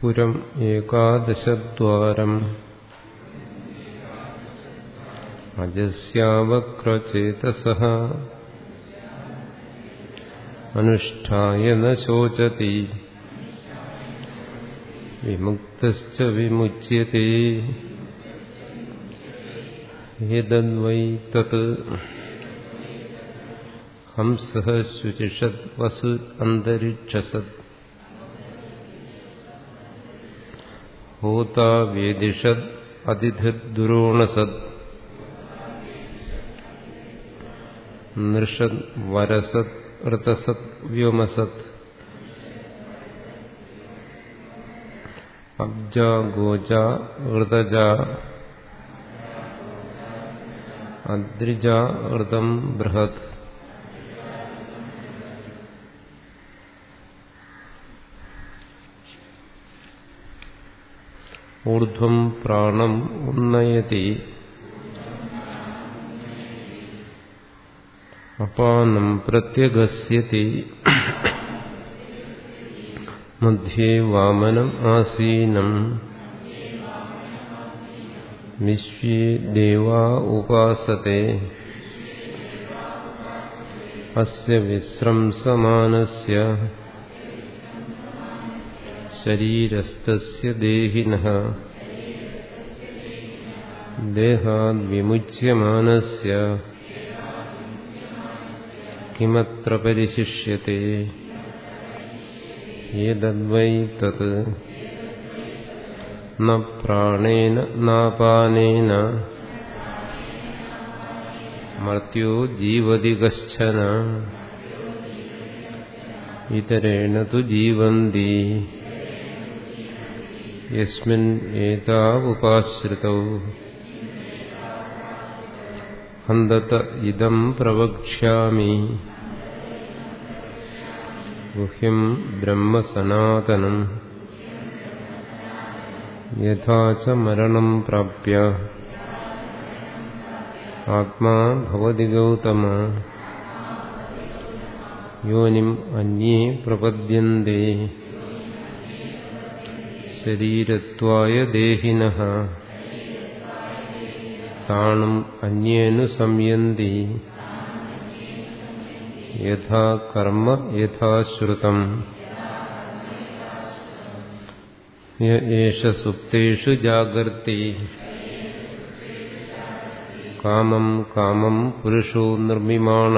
പുരം ഏകാദശദ്വാരം. അജസ്യാവക്രചേതസ. അനുഷ്ഠായ ന ശോചതി. വിമുക്തശ്ച വിമുച്യത്തെ ഏതദ്വൈ തത്. ഹംസഃ ശുചിഷത് വസു അന്തരിക്ഷസത്. ഹോതാ വേദിഷത് അതിഥിർദുരോണസത് നൃഷത് വരസത് ഋതസത് വ്യോമസത് അബ്ജ ഗോജ ഋതജ അദ്രിജ ഋതം ബൃഹത് ऊर्ध्वं प्राणम् उन्नयति। अपानं प्रत्यगस्यति। मध्ये वामनम् आसीनम्। विश्वे देवा उपासते। अस्य विस्रंसमानस्य शरीरस्तस्य देहिनः। देहाद्विमुच्यमानस्य। किमत्र परिशिष्यते? जीवति कश्चन। इतरेण तो जीवन्ति। യസ്മിൻ ഏതാവുപാശ്രിതൗ. ഹന്തത ഇദം പ്രവക്ഷ്യാമി. ഗുഹ്യം ബ്രഹ്മസനാതനം. യഥാ ച മരണം പ്രാപ്യ. ആത്മാ ഭവതി ഗൗതമ. യോനിം അന്യേ പ്രപദ്യന്തേ. ശരീരത്വായ ദേഹിന താണും അന്യേനു സംയന്തി. യഥാ കർമ്മ യഥാ ശ്രുതം യേഷ സുപ്തേഷു ജാഗർത്തി. കാമം കാമം പുരുഷോ നിർമ്മിമാണ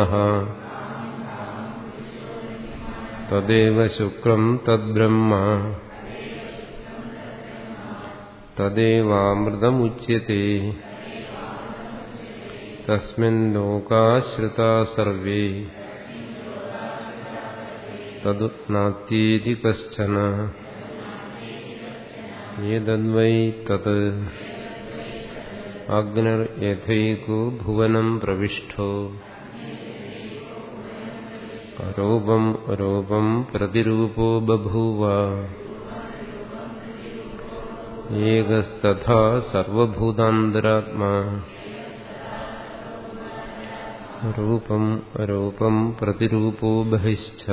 തദ്ദേവ ശുക്രം തദ്ബ്രഹ്മ. തദേവാമൃതമുച്യത്തെ തസ്മിൻ ലോകാശ്രിതാ സർവേ തതു നാത്യേതി കശ്ചന ഏതദ്വൈ തത് അഗ്നിർയഥൈകോ ഭുവനം പ്രവിഷ്ടോ അരൂപം അരൂപം एकस्तथा सर्वभूतान्तरात्मा। रूपम् अरूपम् प्रतिरूपो बहिश्च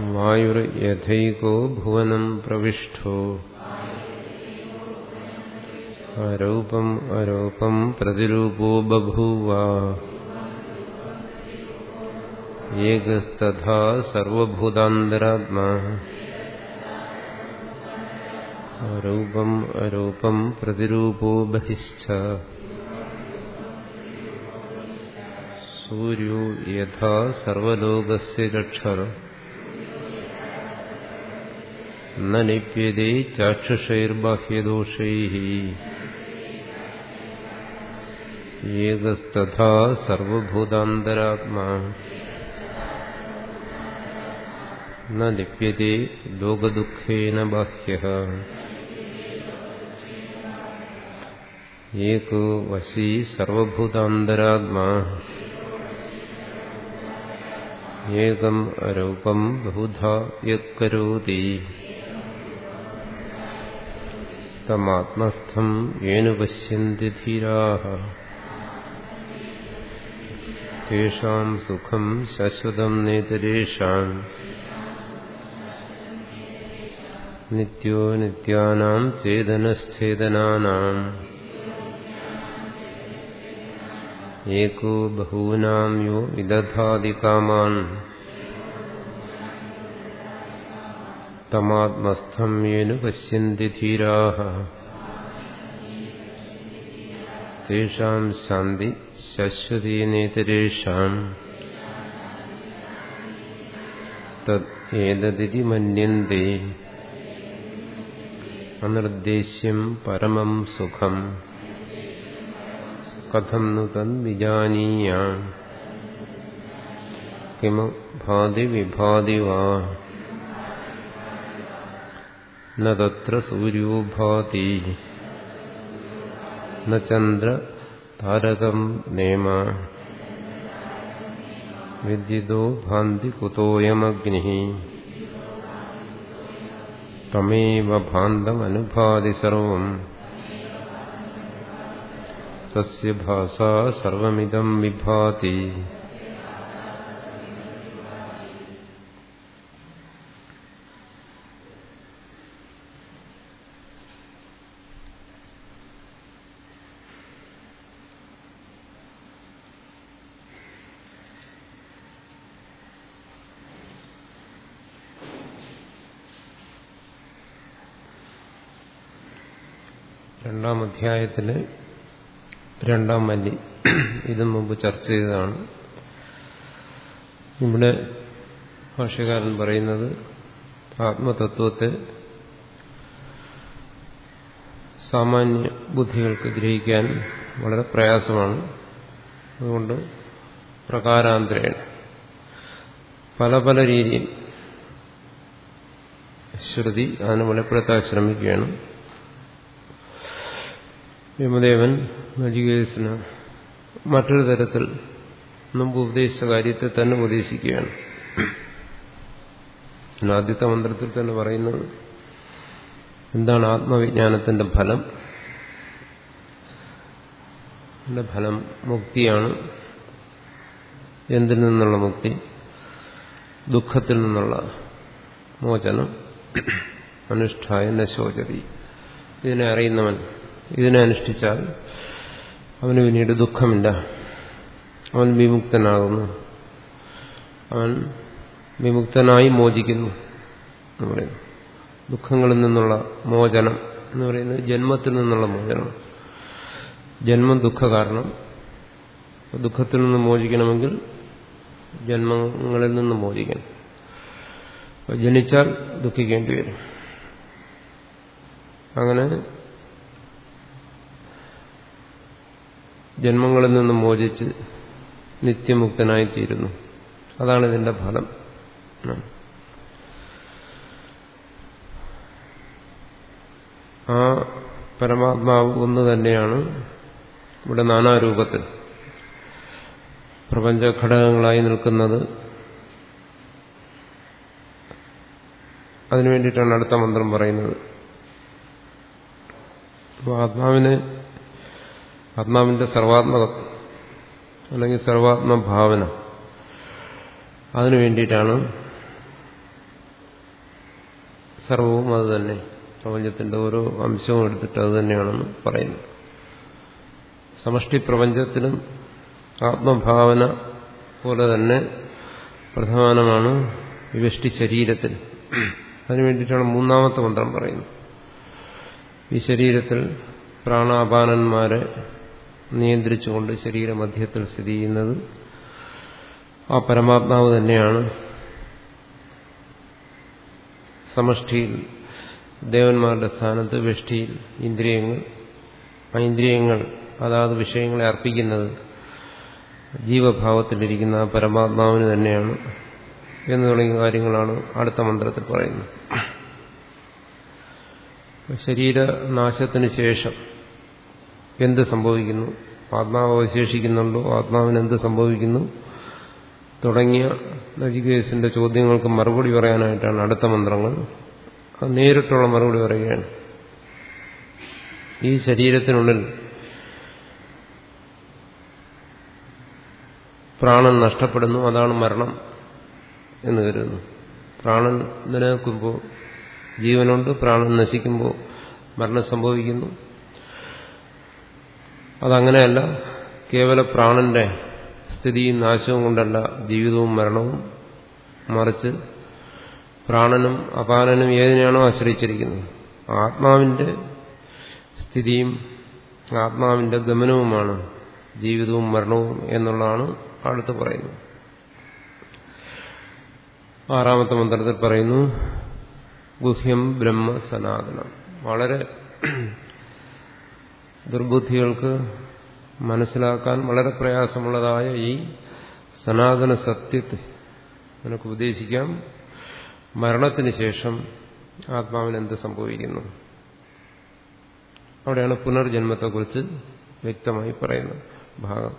वायुर्यथैको भुवनम् प्रविष्टो। अरूपम् अरूपम् प्रतिरूपो बभूव एकस्तथा सर्वभूतान्तरात्मा। ഏകസ്തഥാ സർവഭൂതാന്തരാത്മാ രൂപം അരൂപം പ്രതിരൂപോ ബഹിശ്ച സൂര്യോ യഥാ സർവലോകസ്യ രക്ഷർ ന ലിപ്യതേ ചാക്ഷുഷൈർബാഹ്യദോഷൈः ഏകസ്തഥാ സർവഭൂതാന്തരാത്മാ ന ലിപ്യതേ एको वशी सर्वभूतान्तरात्मा एकम् अरूपम् बहुधा यः करोति तमात्मस्थम् पश्यन्ति धीराः। नित्यो ഏകോ ബഹൂനാം യോ വിദധാതി കാമാൻ തമാത്മസ്ഥം യേനു പശ്യന്തി ധീരാः തേഷാം ശാന്തി ശശ്വതീനേതരേഷാം തേതതി മന്യന്തെ അനിർദ്ദേശ്യം പരമം സുഖം कथं नु तद्विजानीया कि भाति विभाति वा? न तत्र सूर्यो भाति। न चन्द्र तारकम् नेम। विद्युतो भान्ति തസ്യ ഭാസാ സർവമിദം വിഭാതി രണ്ടാം അധ്യായത്തിലെ രണ്ടാം മല്ലി. ഇതും മുമ്പ് ചർച്ച ചെയ്തതാണ്. ഇവിടെ ഭാഷ്യകാരൻ പറയുന്നത് ആത്മതത്വത്തെ സാമാന്യ ബുദ്ധികൾക്ക് ഗ്രഹിക്കാൻ വളരെ പ്രയാസമാണ്. അതുകൊണ്ട് പ്രകാരാന്തരേണ. പല പല രീതിയിൽ ശ്രുതി അതിനെ വെളിപ്പെടുത്താൻ ശ്രമിക്കുകയാണ്. യമദേവൻ നജികേസിന് മറ്റൊരു തരത്തിൽ മുമ്പ് ഉപദേശിച്ച കാര്യത്തെ തന്നെ ഉപദേശിക്കുകയാണ്. ആദ്യത്തെ മന്ത്രത്തിൽ തന്നെ പറയുന്നത് എന്താണ് ആത്മവിജ്ഞാനത്തിന്റെ ഫലം? അതിന്റെ ഫലം മുക്തിയാണ്. എന്തിൽ നിന്നുള്ള മുക്തി? ദുഃഖത്തിൽ നിന്നുള്ള മോചനം. അനുഷ്ഠായ നശോചതി ഇതിനെ അറിയുന്നവൻ ഇതിനെ അനുഷ്ഠിച്ചാൽ അവന് പിന്നീട് ദുഃഖമില്ല. അവൻ വിമുക്തനാകുന്നു. അവൻ വിമുക്തനായി മോചിക്കുന്നു എന്ന് പറയുന്നു. ദുഃഖങ്ങളിൽ നിന്നുള്ള മോചനം എന്ന് പറയുന്നത് ജന്മത്തിൽ നിന്നുള്ള മോചനം. ജന്മം ദുഃഖ കാരണം ദുഃഖത്തിൽ നിന്ന് മോചിക്കണമെങ്കിൽ ജന്മങ്ങളിൽ നിന്ന് മോചിക്കണം. ജനിച്ചാൽ ദുഃഖിക്കേണ്ടി വരും. അങ്ങനെ ജന്മങ്ങളിൽ നിന്നും മോചിച്ച് നിത്യമുക്തനായിത്തീരുന്നു. അതാണ് ഇതിന്റെ ഫലം ആ പരമാത്മാവ് ഒന്ന് തന്നെയാണ് ഇവിടെ നാനാരൂപത്തിൽ. പ്രപഞ്ച ഘടകങ്ങളായി നിൽക്കുന്നത്. അതിനു വേണ്ടിയിട്ടാണ് അടുത്ത മന്ത്രം പറയുന്നത്. അപ്പോൾ ആത്മാവിനെ ആത്മാവിന്റെ സർവാത്മകത്വം അല്ലെങ്കിൽ സർവാത്മഭാവന. അതിനു വേണ്ടിയിട്ടാണ് സർവവും അത് തന്നെ. പ്രപഞ്ചത്തിന്റെ ഓരോ അംശവും എടുത്തിട്ട് അത് തന്നെയാണെന്ന് പറയുന്നത്. സമഷ്ടി പ്രപഞ്ചത്തിനും ആത്മഭാവന പോലെ തന്നെ പ്രധാനമാണ് വിവഷ്ടി ശരീരത്തിൽ. അതിനു വേണ്ടിയിട്ടാണ് മൂന്നാമത്തെ മന്ത്രം പറയുന്നത്. ഈ ശരീരത്തിൽ പ്രാണാപാനന്മാരെ നിയന്ത്രിച്ചുകൊണ്ട് ശരീരമധ്യത്തിൽ സ്ഥിതി ചെയ്യുന്നത് ആ പരമാത്മാവ് തന്നെയാണ്. സമഷ്ടിയിൽ ദേവന്മാരുടെ സ്ഥാനത്ത് വെഷ്ടിയിൽ ഇന്ദ്രിയങ്ങൾ ഐന്ദ്രിയങ്ങൾ അതാത് വിഷയങ്ങളെ അർപ്പിക്കുന്നത് ജീവഭാവത്തിലിരിക്കുന്ന ആ പരമാത്മാവിന് തന്നെയാണ് എന്ന് തുടങ്ങിയ കാര്യങ്ങളാണ് അടുത്ത മന്ത്രത്തിൽ പറയുന്നത്. ശരീരനാശത്തിന് ശേഷം എന്ത് സംഭവിക്കുന്നു? ആത്മാവ് അവശേഷിക്കുന്നുണ്ടോ? ആത്മാവിന് എന്ത് സംഭവിക്കുന്നു? തുടങ്ങിയ നജികേസിന്റെ ചോദ്യങ്ങൾക്ക് മറുപടി പറയാനായിട്ടാണ് അടുത്ത മന്ത്രങ്ങൾ. നേരിട്ടുള്ള മറുപടി പറയുകയാണ്. ഈ ശരീരത്തിനുള്ളിൽ പ്രാണൻ നഷ്ടപ്പെടുന്നു. അതാണ് മരണം എന്ന് കരുതുന്നു. പ്രാണൻ നിലനിൽക്കുമ്പോൾ ജീവനുണ്ട് പ്രാണൻ നശിക്കുമ്പോൾ മരണം സംഭവിക്കുന്നു. അതങ്ങനെയല്ല കേവല പ്രാണന്റെ സ്ഥിതിയും നാശവും കൊണ്ടല്ല ജീവിതവും മരണവും മറിച്ച് പ്രാണനും അപാനനും ഏതിനെയാണോ ആശ്രയിച്ചിരിക്കുന്നത്? ആത്മാവിന്റെ സ്ഥിതിയും ആത്മാവിന്റെ ഗമനവുമാണ് ജീവിതവും മരണവും എന്നുള്ളതാണ് അടുത്ത് പറയുന്നത്. ആറാമത്തെ മന്ത്രത്തിൽ പറയുന്നു ഗുഹ്യം ബ്രഹ്മ സനാതനം. വളരെ ദുർബുദ്ധികൾക്ക് മനസ്സിലാക്കാൻ വളരെ പ്രയാസമുള്ളതായ ഈ സനാതന സത്യത്തെ നമുക്ക് ഉപദേശിക്കാം. മരണത്തിന് ശേഷം ആത്മാവിന് എന്ത് സംഭവിക്കുന്നു? അവിടെയാണ് പുനർജന്മത്തെക്കുറിച്ച് വ്യക്തമായി പറയുന്നത് ഭാഗം.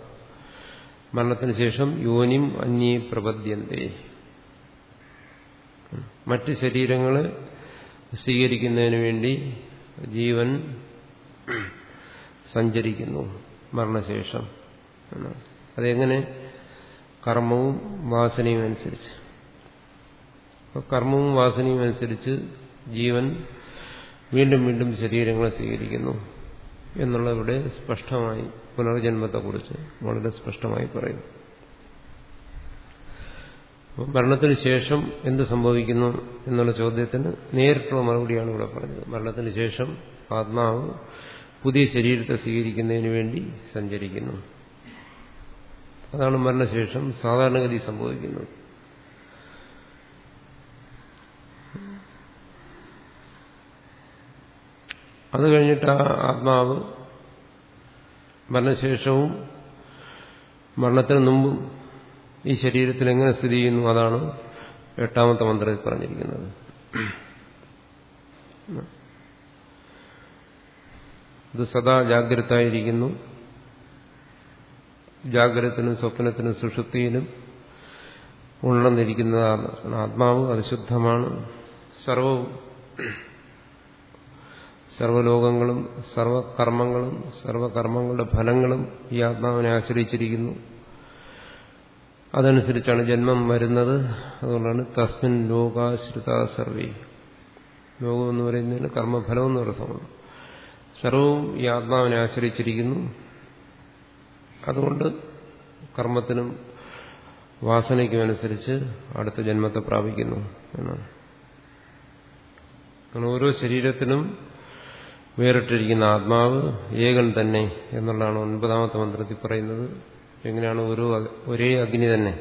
മരണത്തിന് ശേഷം യോനിം അന്യേ പ്രപദ്യന്തേ. മറ്റ് ശരീരങ്ങളെ സ്വീകരിക്കുന്നതിന് വേണ്ടി ജീവൻ സഞ്ചരിക്കുന്നു മരണശേഷം. അതെങ്ങനെ? കർമ്മവും വാസനയും അനുസരിച്ച്. കർമ്മവും വാസനയും അനുസരിച്ച് ജീവൻ വീണ്ടും വീണ്ടും ശരീരങ്ങളെ സ്വീകരിക്കുന്നു എന്നുള്ളവിടെ സ്പഷ്ടമായി പുനർജന്മത്തെക്കുറിച്ച് വളരെ സ്പഷ്ടമായി പറയുന്നു മരണത്തിന് ശേഷം എന്ത് സംഭവിക്കുന്നു എന്നുള്ള ചോദ്യത്തിന് നേരിട്ടുള്ള മറുപടിയാണ് ഇവിടെ പറഞ്ഞത്. മരണത്തിന് ശേഷം ആത്മാവ് പുതിയ ശരീരത്തെ സ്വീകരിക്കുന്നതിന് വേണ്ടി സഞ്ചരിക്കുന്നു. അതാണ് മരണശേഷം സാധാരണഗതി സംഭവിക്കുന്നത്. അത് കഴിഞ്ഞിട്ട് ആ ആത്മാവ് മരണശേഷവും മരണത്തിന് മുമ്പും ഈ ശരീരത്തിൽ എങ്ങനെ സ്ഥിതി ചെയ്യുന്നു അതാണ് എട്ടാമത്തെ മന്ത്രത്തിൽ പറഞ്ഞിരിക്കുന്നത്. ഇത് സദാ ജാഗ്രതായിരിക്കുന്നു. ജാഗ്രതത്തിനും സ്വപ്നത്തിനും സുഷുപ്തിയിലും ഉണർന്നിരിക്കുന്നതാണ് ആത്മാവ് അത് ശുദ്ധമാണ് സർവവും സർവലോകങ്ങളും സർവകർമ്മങ്ങളും സർവകർമ്മങ്ങളുടെ ഫലങ്ങളും ഈ ആത്മാവിനെ ആശ്രയിച്ചിരിക്കുന്നു. അതനുസരിച്ചാണ് ജന്മം വരുന്നത്. അതുകൊണ്ടാണ് തസ്മിൻ ലോകാശ്രിത സർവേ. ലോകം എന്ന് പറയുന്നതിന് കർമ്മഫലം എന്ന് പറയുന്നത് സർവവും ഈ ആത്മാവിനെ ആശ്രയിച്ചിരിക്കുന്നു. അതുകൊണ്ട് കർമ്മത്തിനും വാസനയ്ക്കും അനുസരിച്ച് അടുത്ത ജന്മത്തെ പ്രാപിക്കുന്നു എന്നാണ്. ഓരോ ശരീരത്തിനും വേറിട്ടിരിക്കുന്ന ആത്മാവ് ഏകൻ തന്നെ എന്നുള്ളതാണ് ഒൻപതാമത്തെ മന്ത്രത്തിൽ പറയുന്നത്. എങ്ങനെയാണ് ഓരോ ഒരേ അഗ്നി തന്നെ.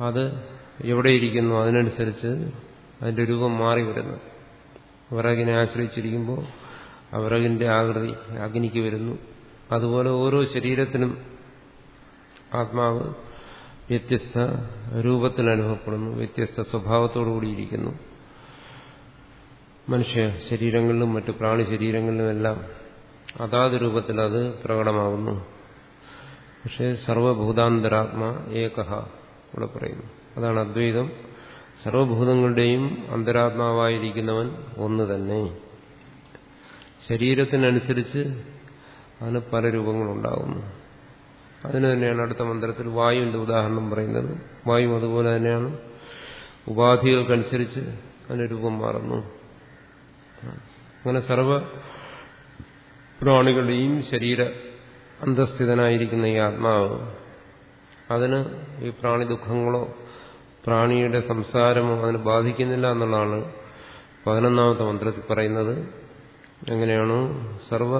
അത് എവിടെയിരിക്കുന്നു അതിനനുസരിച്ച് അതിന്റെ രൂപം മാറി വരുന്നു വിറകിനെ ആശ്രയിച്ചിരിക്കുമ്പോൾ ആ വിറകിന്റെ ആകൃതി അഗ്നിക്ക് വരുന്നു. അതുപോലെ ഓരോ ശരീരത്തിനും ആത്മാവ് വ്യത്യസ്ത രൂപത്തിൽ അനുഭവപ്പെടുന്നു വ്യത്യസ്ത സ്വഭാവത്തോടുകൂടിയിരിക്കുന്നു മനുഷ്യ ശരീരങ്ങളിലും മറ്റു പ്രാണി ശരീരങ്ങളിലുമെല്ലാം അതാത് രൂപത്തിൽ അത് പ്രകടമാകുന്നു. പക്ഷേ സർവഭൂതാന്തരാത്മ ഏകഹ ഇവിടെ പറയുന്നു. അതാണ് അദ്വൈതം. സർവഭൂതങ്ങളുടെയും അന്തരാത്മാവായിരിക്കുന്നവൻ ഒന്ന് തന്നെ. ശരീരത്തിനനുസരിച്ച് അതിന് പല രൂപങ്ങളുണ്ടാകുന്നു. അതിന് തന്നെയാണ് അടുത്ത മന്ത്രത്തിൽ വായുവിന്റെ ഉദാഹരണം പറയുന്നത്. വായു അതുപോലെ തന്നെയാണ്. ഉപാധികൾക്കനുസരിച്ച് അതിന് രൂപം മാറുന്നു. അങ്ങനെ സർവ പ്രാണികളുടെയും ശരീര അന്തസ്ഥിതനായിരിക്കുന്ന ഈ ആത്മാവ് അതിന് ഈ പ്രാണി ദുഃഖങ്ങളോ പ്രാണിയുടെ സംസാരമോ അതിന് ബാധിക്കുന്നില്ല എന്നുള്ളതാണ് പതിനൊന്നാമത്തെ മന്ത്രത്തിൽ പറയുന്നത്. എങ്ങനെയാണോ സർവ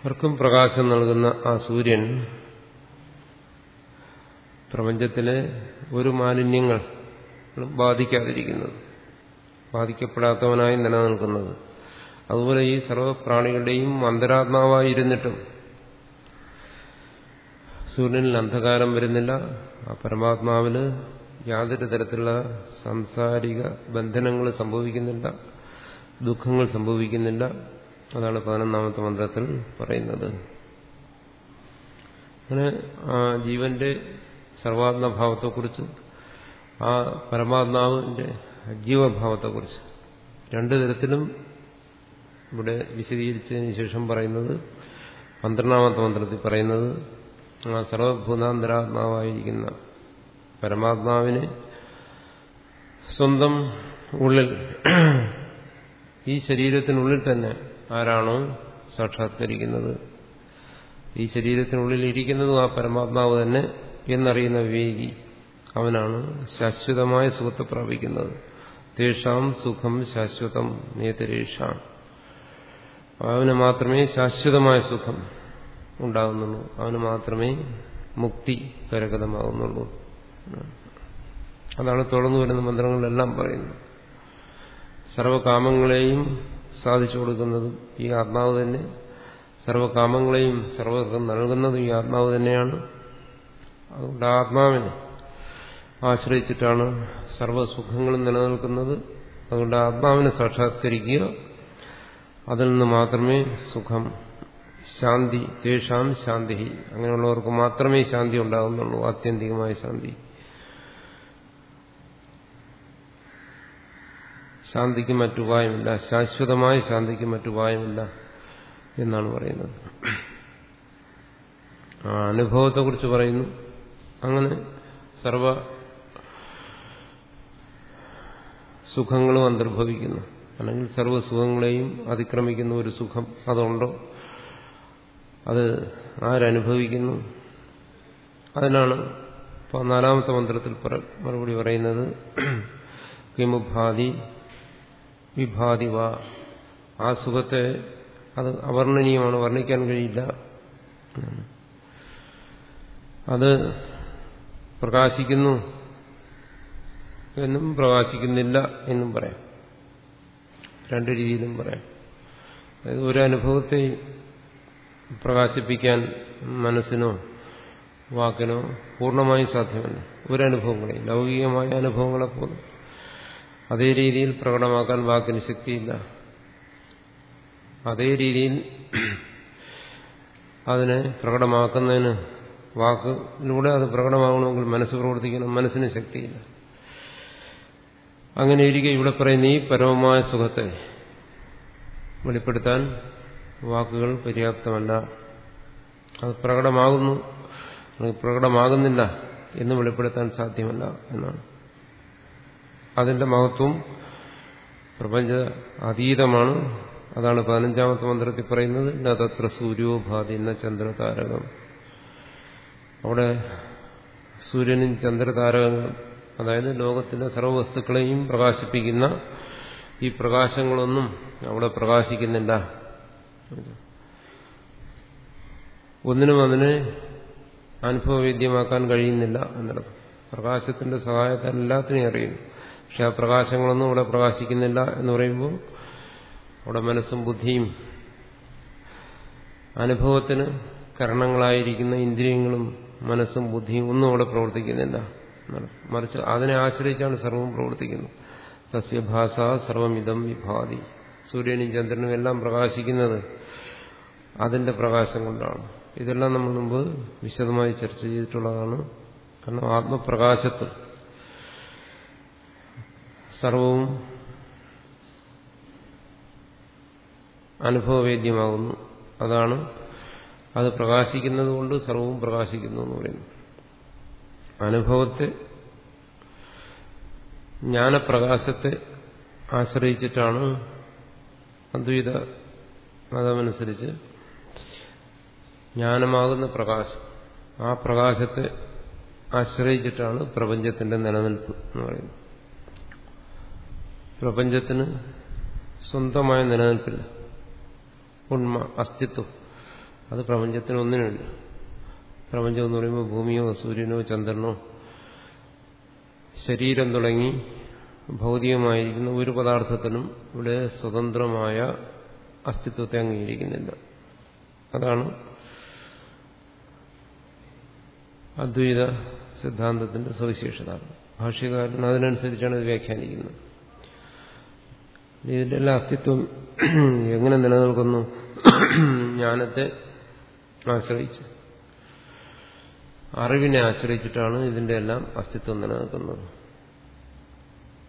അവർക്കും പ്രകാശം നൽകുന്ന ആ സൂര്യൻ പ്രപഞ്ചത്തിലെ ഒരു മാലിന്യങ്ങൾ ബാധിക്കാതിരിക്കുന്നത് ബാധിക്കപ്പെടാത്തവനായി നിലനിൽക്കുന്നത്. അതുപോലെ ഈ സർവപ്രാണികളുടെയും അന്തരാത്മാവായിരുന്നിട്ടും സൂര്യനിൽ അന്ധകാരം വരുന്നില്ല. ആ പരമാത്മാവിന് യാതൊരു തരത്തിലുള്ള സംസാരിക ബന്ധനങ്ങൾ സംഭവിക്കുന്നില്ല. ദുഃഖങ്ങൾ സംഭവിക്കുന്നില്ല. അതാണ് പതിനൊന്നാമത്തെ മന്ത്രത്തിൽ പറയുന്നത്. അങ്ങനെ ആ ജീവന്റെ സർവാത്മഭാവത്തെക്കുറിച്ച് ആ പരമാത്മാവിന്റെ ജീവഭാവത്തെക്കുറിച്ച് രണ്ടു തരത്തിലും ഇവിടെ വിശദീകരിച്ചതിന് ശേഷം പറയുന്നത് പന്ത്രണ്ടാമത്തെ മന്ത്രത്തിൽ പറയുന്നത് ആ സർവഭൂതാന്തരാത്മാവായിരിക്കുന്ന പരമാത്മാവിന് സ്വന്തം ഉള്ളിൽ ഈ ശരീരത്തിനുള്ളിൽ തന്നെ ആരാണോ സാക്ഷാത്കരിക്കുന്നത്. ഈ ശരീരത്തിനുള്ളിൽ ഇരിക്കുന്നതും ആ പരമാത്മാവ് തന്നെ എന്നറിയുന്ന വിവേകി അവനാണ് ശാശ്വതമായ സുഖത്തെ പ്രാപിക്കുന്നത്. തേഷാം സുഖം ശാശ്വതം നേതരേഷാം. അവന് മാത്രമേ ശാശ്വതമായ സുഖം ഉണ്ടാകുന്നുള്ളൂ അവന് മാത്രമേ മുക്തി കരഗതമാകുന്നുള്ളൂ അതാണ് തുടർന്നു വരുന്ന മന്ത്രങ്ങളിലെല്ലാം പറയുന്നത്. സർവകാമങ്ങളെയും സാധിച്ചു കൊടുക്കുന്നതും ഈ ആത്മാവ് തന്നെ. സർവകാമങ്ങളെയും സർവർക്കും നൽകുന്നതും ഈ ആത്മാവ് തന്നെയാണ്. അതുകൊണ്ട് ആത്മാവിനെ ആശ്രയിച്ചിട്ടാണ് സർവസുഖങ്ങളും നിലനിൽക്കുന്നത്. അതുകൊണ്ട് ആത്മാവിനെ സാക്ഷാത്കരിക്കുക. അതിൽ നിന്ന് മാത്രമേ സുഖം ശാന്തി തേഷാം ശാന്തി അങ്ങനെയുള്ളവർക്ക് മാത്രമേ ശാന്തി ഉണ്ടാകുന്നുള്ളൂ ആത്യന്തികമായ ശാന്തി. ശാന്തിക്ക് മറ്റുപായമില്ല ശാശ്വതമായ ശാന്തിക്ക് മറ്റുപായമില്ല എന്നാണ് പറയുന്നത്. ആ അനുഭവത്തെക്കുറിച്ച് പറയുന്നു. അങ്ങനെ സർവ സുഖങ്ങളും അന്തർഭവിക്കുന്നു. അല്ലെങ്കിൽ സർവസുഖങ്ങളെയും അതിക്രമിക്കുന്ന ഒരു സുഖം അതുണ്ടോ? അത് ആരനുഭവിക്കുന്നു? അതിനാണ് ഇപ്പോൾ നാലാമത്തെ മന്ത്രത്തിൽ മറുപടി പറയുന്നത്. കിമുഭാതി വിഭാതി വാ. ആ സുഖത്തെ അത് അവർണനീയമാണ് വർണിക്കാൻ കഴിയില്ല. അത് പ്രകാശിക്കുന്നു എന്നും പ്രകാശിക്കുന്നില്ല എന്നും പറയാം. രണ്ട് രീതിയിലും പറയാം. അതായത് ഒരു അനുഭവത്തെ പ്രകാശിപ്പിക്കാൻ മനസ്സിനോ വാക്കിനോ പൂർണമായും സാധ്യമല്ല. ഒരനുഭവങ്ങളെ ലൗകികമായ അനുഭവങ്ങളെ പോലും. അതേ രീതിയിൽ പ്രകടമാക്കാൻ വാക്കിന് ശക്തിയില്ല. അതേ രീതിയിൽ അതിനെ പ്രകടമാക്കുന്നതിന് വാക്കിലൂടെ അത് പ്രകടമാകണമെങ്കിൽ മനസ്സ് പ്രവർത്തിക്കണം മനസ്സിന് ശക്തിയില്ല. അങ്ങനെ ഇരിക്കെ ഇവിടെ പറയുന്ന ഈ പരമമായ സുഖത്തെ വെളിപ്പെടുത്താൻ വാക്കുകൾ പര്യാപ്തമല്ല. അത് പ്രകടമാകുന്നു പ്രകടമാകുന്നില്ല എന്ന് വെളിപ്പെടുത്താൻ സാധ്യമല്ല എന്നാണ്. അതിന്റെ മഹത്വം പ്രപഞ്ച അതീതമാണ്. അതാണ് പതിനഞ്ചാമത്തെ മന്ത്രത്തിൽ പറയുന്നത് നതത്ര സൂര്യോപാധി എന്ന ചന്ദ്രതാരകം. അവിടെ സൂര്യനും ചന്ദ്രതാരകങ്ങളും അതായത് ലോകത്തിലെ സർവവസ്തുക്കളെയും പ്രകാശിപ്പിക്കുന്ന ഈ പ്രകാശങ്ങളൊന്നും അവിടെ പ്രകാശിക്കുന്നില്ല. ഒന്നിനും അതിനെ അനുഭവവേദ്യമാക്കാൻ കഴിയുന്നില്ല എന്നുള്ളത് പ്രകാശത്തിന്റെ സഹായത്താൽ എല്ലാത്തിനെയും അറിയുന്നു. പക്ഷെ ആ പ്രകാശങ്ങളൊന്നും ഇവിടെ പ്രകാശിക്കുന്നില്ല എന്ന് പറയുമ്പോൾ അവിടെ മനസ്സും ബുദ്ധിയും അനുഭവത്തിന് കരണങ്ങളായിരിക്കുന്ന ഇന്ദ്രിയങ്ങളും മനസ്സും ബുദ്ധിയും ഒന്നും അവിടെ പ്രവർത്തിക്കുന്നില്ല. മറിച്ച് അതിനെ ആശ്രയിച്ചാണ് സർവം പ്രവർത്തിക്കുന്നത് സസ്യഭാഷ സർവമിതം വിഭാതി. സൂര്യനും ചന്ദ്രനും എല്ലാം പ്രകാശിക്കുന്നത് അതിന്റെ പ്രകാശം കൊണ്ടാണ്. ഇതെല്ലാം നമ്മൾ മുമ്പ് വിശദമായി ചർച്ച ചെയ്തിട്ടുള്ളതാണ്. കാരണം ആത്മപ്രകാശത്തിൽ സർവവും അനുഭവവേദ്യമാകുന്നു. അതാണ് അത് പ്രകാശിക്കുന്നത് കൊണ്ട് സർവവും പ്രകാശിക്കുന്നു എന്ന് പറയുന്നു അനുഭവത്തെ ജ്ഞാനപ്രകാശത്തെ ആശ്രയിച്ചിട്ടാണ് അദ്വൈത മതമനുസരിച്ച് ജ്ഞാനമാകുന്ന പ്രകാശം. ആ പ്രകാശത്തെ ആശ്രയിച്ചിട്ടാണ് പ്രപഞ്ചത്തിന്റെ നിലനിൽപ്പ് എന്ന് പറയുന്നത്. പ്രപഞ്ചത്തിന് സ്വന്തമായ നിലനിൽപ്പില്ല. ഉണ്മ അസ്തിത്വം. അത് പ്രപഞ്ചത്തിന് ഒന്നിനുമില്ല. പ്രപഞ്ചം എന്ന് പറയുമ്പോൾ ഭൂമിയോ സൂര്യനോ ചന്ദ്രനോ ശരീരം തുടങ്ങി ഭൗതികമായിരിക്കുന്ന ഒരു പദാർത്ഥത്തിനും ഇവിടെ സ്വതന്ത്രമായ അസ്തിത്വത്തെ അംഗീകരിക്കുന്നില്ല. അതാണ് അദ്വൈത സിദ്ധാന്തത്തിന്റെ സവിശേഷത. ഭാഷ്യകാരൻ അതിനനുസരിച്ചാണ് ഇത് വ്യാഖ്യാനിക്കുന്നത്. ഇതിന്റെ അസ്തിത്വം എങ്ങനെ നിലനിൽക്കുന്നു ജ്ഞാനത്തെ ആശ്രയിച്ച്. അറിവിനെ ആശ്രയിച്ചിട്ടാണ് ഇതിന്റെ എല്ലാം അസ്തിത്വം നിലനിൽക്കുന്നത്.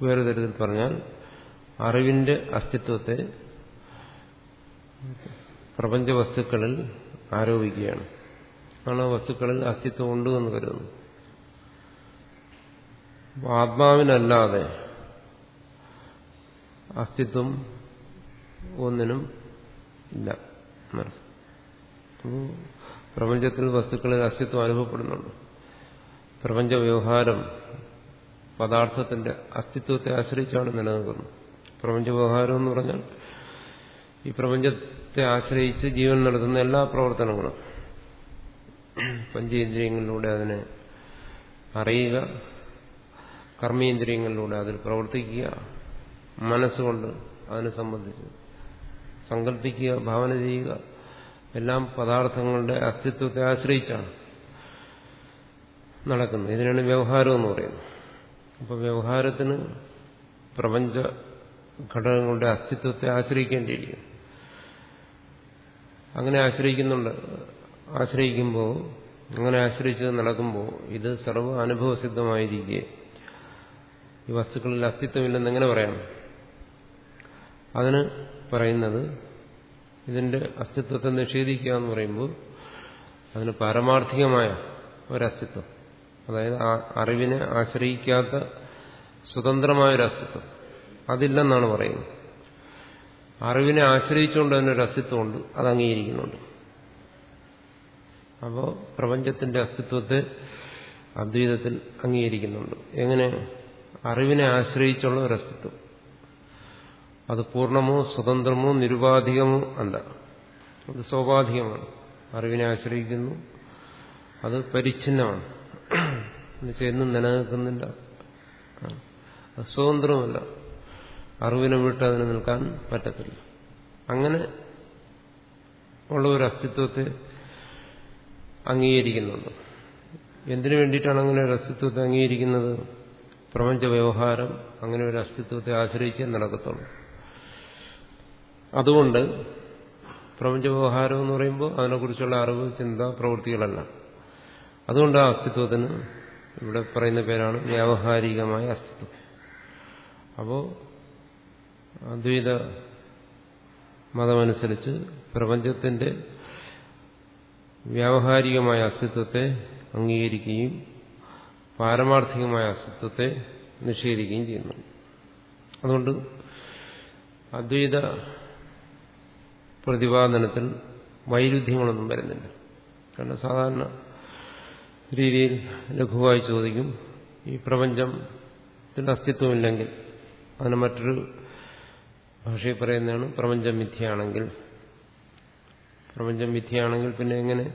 വേറെ തരത്തിൽ പറഞ്ഞാൽ അറിവിന്റെ അസ്തിത്വത്തെ പ്രപഞ്ച വസ്തുക്കളിൽ ആരോപിക്കുകയാണ്. ആണ് വസ്തുക്കളിൽ അസ്തിത്വം ഉണ്ട് എന്ന് കരുതുന്നു? ആത്മാവിനല്ലാതെ അസ്തിത്വം ഒന്നിനും ഇല്ല. പ്രപഞ്ചത്തിൽ വസ്തുക്കളിൽ അസ്തിത്വം അനുഭവപ്പെടുന്നുണ്ട്. പ്രപഞ്ച വ്യവഹാരം പദാർത്ഥത്തിന്റെ അസ്തിത്വത്തെ ആശ്രയിച്ചാണ് നിലനിൽക്കുന്നത്. പ്രപഞ്ച വ്യവഹാരം എന്ന് പറഞ്ഞാൽ ഈ പ്രപഞ്ചത്തെ ആശ്രയിച്ച് ജീവൻ നടത്തുന്ന എല്ലാ പ്രവർത്തനങ്ങളും പഞ്ചേന്ദ്രിയങ്ങളിലൂടെ അതിനെ അറിയുക കർമ്മേന്ദ്രിയങ്ങളിലൂടെ അതിൽ പ്രവർത്തിക്കുക മനസ്സുകൊണ്ട് അതിനെ സംബന്ധിച്ച് സങ്കല്പിക്കുക ഭാവന ചെയ്യുക. എല്ലാം പദാർത്ഥങ്ങളുടെ അസ്തിത്വത്തെ ആശ്രയിച്ചാണ് നടക്കുന്നത്. ഇതിനാണ് വ്യവഹാരം എന്ന് പറയുന്നത്. അപ്പോൾ വ്യവഹാരത്തിന് പ്രപഞ്ച ഘടകങ്ങളുടെ അസ്തിത്വത്തെ ആശ്രയിക്കേണ്ടിയിരിക്കും അങ്ങനെ ആശ്രയിക്കുന്നുണ്ട്. ആശ്രയിക്കുമ്പോൾ അങ്ങനെ ആശ്രയിച്ചത് നടക്കുമ്പോൾ ഇത് സർവ അനുഭവസിദ്ധമായിരിക്കെ. ഈ വസ്തുക്കളിൽ അസ്തിത്വമില്ലെന്ന് എങ്ങനെ പറയാം? അതിന് പറയുന്നത് ഇതിന്റെ അസ്തിത്വത്തെ നിഷേധിക്കുക എന്ന് പറയുമ്പോൾ അതിന് പാരമാർത്ഥികമായ ഒരസ്തിത്വം. അതായത് അറിവിനെ ആശ്രയിക്കാത്ത സ്വതന്ത്രമായ ഒരു അസ്തിത്വം അതില്ലെന്നാണ് പറയുന്നത്. അറിവിനെ ആശ്രയിച്ചുകൊണ്ട് തന്നെ ഒരു അസ്തിത്വമുണ്ട് അത് അംഗീകരിക്കുന്നുണ്ട്. അപ്പോൾ പ്രപഞ്ചത്തിന്റെ അസ്തിത്വത്തെ അദ്വൈതത്തിൽ അംഗീകരിക്കുന്നുണ്ട്. എങ്ങനെ? അറിവിനെ ആശ്രയിച്ചുള്ള ഒരു അസ്തിത്വം അത് പൂർണമോ സ്വതന്ത്രമോ നിരുപാധികമോ അല്ല. അത് സ്വാഭാവികമാണ്. അറിവിനെ ആശ്രയിക്കുന്നു. അത് പരിച്ഛിന്നമാണ്. എന്നുവെച്ചാൽ എന്നും നിലനിൽക്കുന്നില്ല. സ്വതന്ത്രമല്ല അറിവിനെ വിട്ട് അതിന് നിൽക്കാൻ പറ്റത്തില്ല. അങ്ങനെ ഉള്ള ഒരു അസ്തിത്വത്തെ അംഗീകരിക്കുന്നുണ്ട്. എന്തിനു വേണ്ടിയിട്ടാണ് അങ്ങനെ ഒരു അസ്തിത്വത്തെ അംഗീകരിക്കുന്നത്? പ്രപഞ്ച വ്യവഹാരം അങ്ങനെ ഒരു അസ്തിത്വത്തെ ആശ്രയിച്ചേ നടക്കത്തുള്ളൂ. അതുകൊണ്ട് പ്രപഞ്ച വ്യവഹാരം എന്ന് പറയുമ്പോൾ അതിനെക്കുറിച്ചുള്ള അറിവ് ചിന്ത പ്രവൃത്തികളല്ല. അതുകൊണ്ട് ആ അസ്തിത്വത്തിന് ഇവിടെ പറയുന്ന പേരാണ് വ്യാവഹാരികമായ അസ്തിത്വം. അപ്പോൾ അദ്വൈത മതമനുസരിച്ച് പ്രപഞ്ചത്തിന്റെ വ്യാവഹാരികമായ അസ്തിത്വത്തെ അംഗീകരിക്കുകയും പാരമാർത്ഥികമായ അസ്തിത്വത്തെ നിഷേധിക്കുകയും ചെയ്യുന്നു. അതുകൊണ്ട് അദ്വൈത പ്രതിപാദനത്തിൽ വൈരുദ്ധ്യങ്ങളൊന്നും വരുന്നില്ല. കാരണം സാധാരണ രീതിയിൽ ലഘുവായി ചോദിക്കും ഈ പ്രപഞ്ചത്തിന്റെ അസ്തിത്വമില്ലെങ്കിൽ അതിന് മറ്റൊരു ഭാഷയിൽ പറയുന്നതാണ് പ്രപഞ്ചം മിഥ്യയാണെങ്കിൽ. പ്രപഞ്ചം മിഥ്യയാണെങ്കിൽ പിന്നെ എങ്ങനെ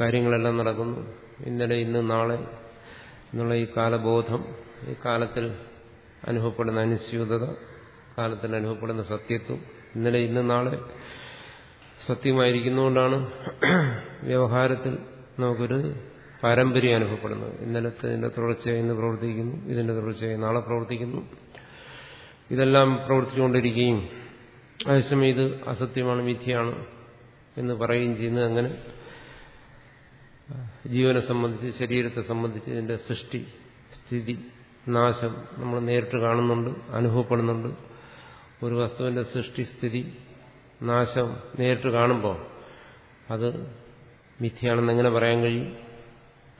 കാര്യങ്ങളെല്ലാം നടക്കുന്നു? ഇന്നലെ ഇന്ന് നാളെ എന്നുള്ള ഈ കാലബോധം ഈ കാലത്തിൽ അനുഭവപ്പെടുന്ന അനുസ്യൂതത കാലത്തിൽ അനുഭവപ്പെടുന്ന സത്യത്വം ഇന്നലെ ഇന്ന് നാളെ സത്യമായിരിക്കുന്നതുകൊണ്ടാണ് വ്യവഹാരത്തിൽ നമുക്കൊരു പാരമ്പര്യം അനുഭവപ്പെടുന്നത്. ഇന്നലത്തെ ഇതിന്റെ തുടർച്ചയായി ഇന്ന് പ്രവർത്തിക്കുന്നു ഇതിന്റെ തുടർച്ചയായി നാളെ പ്രവർത്തിക്കുന്നു. ഇതെല്ലാം പ്രവർത്തിച്ചുകൊണ്ടിരിക്കുകയും അതേസമയം ഇത് അസത്യമാണ് മിഥ്യയാണ് എന്ന് പറയുകയും ചെയ്യുന്നത് അങ്ങനെ ജീവനെ സംബന്ധിച്ച് ശരീരത്തെ സംബന്ധിച്ച് ഇതിന്റെ സൃഷ്ടി സ്ഥിതി നാശം നമ്മൾ നേരിട്ട് കാണുന്നുണ്ട് അനുഭവപ്പെടുന്നുണ്ട്. ഒരു വസ്തുവിന്റെ സൃഷ്ടിസ്ഥിതി നാശം നേരിട്ട് കാണുമ്പോൾ അത് മിഥ്യയാണെന്ന് എങ്ങനെ പറയാൻ കഴിയും?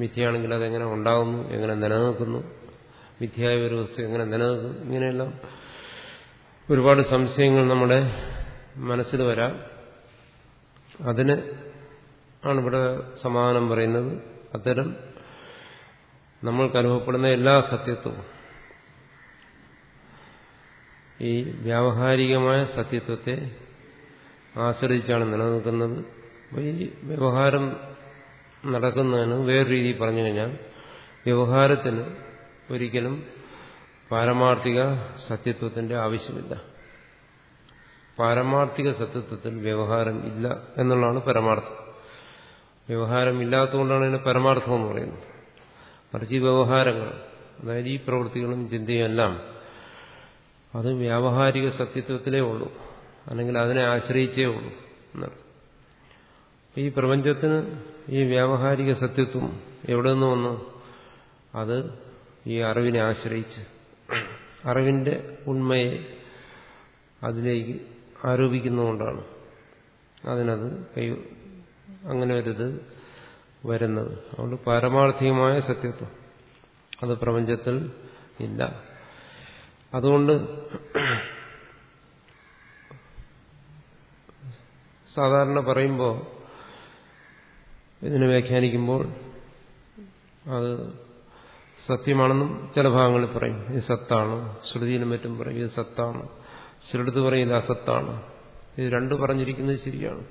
മിഥ്യയാണെങ്കിൽ അതെങ്ങനെ ഉണ്ടാകുന്നു? എങ്ങനെ നിലനിൽക്കുന്നു? മിഥ്യയായ ഒരു വസ്തു എങ്ങനെ നിലനിൽക്കുന്നു? ഇങ്ങനെയെല്ലാം ഒരുപാട് സംശയങ്ങൾ നമ്മുടെ മനസ്സിൽ വരാം. അതിന് ആണ് ഇവിടെ സമാധാനം പറയുന്നത്. അത്തരം നമ്മൾക്ക് അനുഭവപ്പെടുന്ന എല്ലാ സത്യത്വവും ഈ വ്യാവഹാരികമായ സത്യത്വത്തെ ആശ്രയിച്ചാണ് നിലനിൽക്കുന്നത്. ഈ വ്യവഹാരം നടക്കുന്നതിന് വേറെ രീതിയിൽ പറഞ്ഞു കഴിഞ്ഞാൽ വ്യവഹാരത്തിന് ഒരിക്കലും പാരമാർത്ഥിക സത്യത്വത്തിന്റെ ആവശ്യമില്ല. പാരമാർത്ഥിക സത്യത്വത്തിൽ വ്യവഹാരം ഇല്ല എന്നുള്ളതാണ് പരമാർത്ഥം. വ്യവഹാരം ഇല്ലാത്തതുകൊണ്ടാണ് അതിന് പരമാർത്ഥം എന്ന് പറയുന്നത്. മറിച്ച് വ്യവഹാരങ്ങൾ അതായത് ഈ പ്രവൃത്തികളും ചിന്തയും എല്ലാം അത് വ്യാവഹാരിക സത്യത്വത്തിലേ ഉള്ളൂ. അല്ലെങ്കിൽ അതിനെ ആശ്രയിച്ചേ ഉള്ളൂ ഈ പ്രപഞ്ചത്തിന് ഈ വ്യാവഹാരിക സത്യത്വം എവിടെ നിന്ന് വന്നു? അത് ഈ അറിവിനെ ആശ്രയിച്ച്. അറിവിന്റെ ഉണ്മയെ അതിലേക്ക് ആരോപിക്കുന്നതുകൊണ്ടാണ് അതിനത് കൈ അങ്ങനെ ഒരിത് വരുന്നത്. അതുകൊണ്ട് പാരമാർത്ഥികമായ സത്യത്വം. അത് പ്രപഞ്ചത്തിൽ ഇല്ല. അതുകൊണ്ട് സാധാരണ പറയുമ്പോൾ ഇതിനെ വ്യാഖ്യാനിക്കുമ്പോൾ അത് സത്യമാണെന്നും ചില ഭാഗങ്ങളിൽ പറയും ഇത് സത്താണ്. ശ്രുതിയിലും മറ്റും പറയും ഇത് സത്താണ്. ചിലടത്ത് പറയും ഇത് അസത്താണ്. ഇത് രണ്ട് പറഞ്ഞിരിക്കുന്നത് ശരിയാണ്.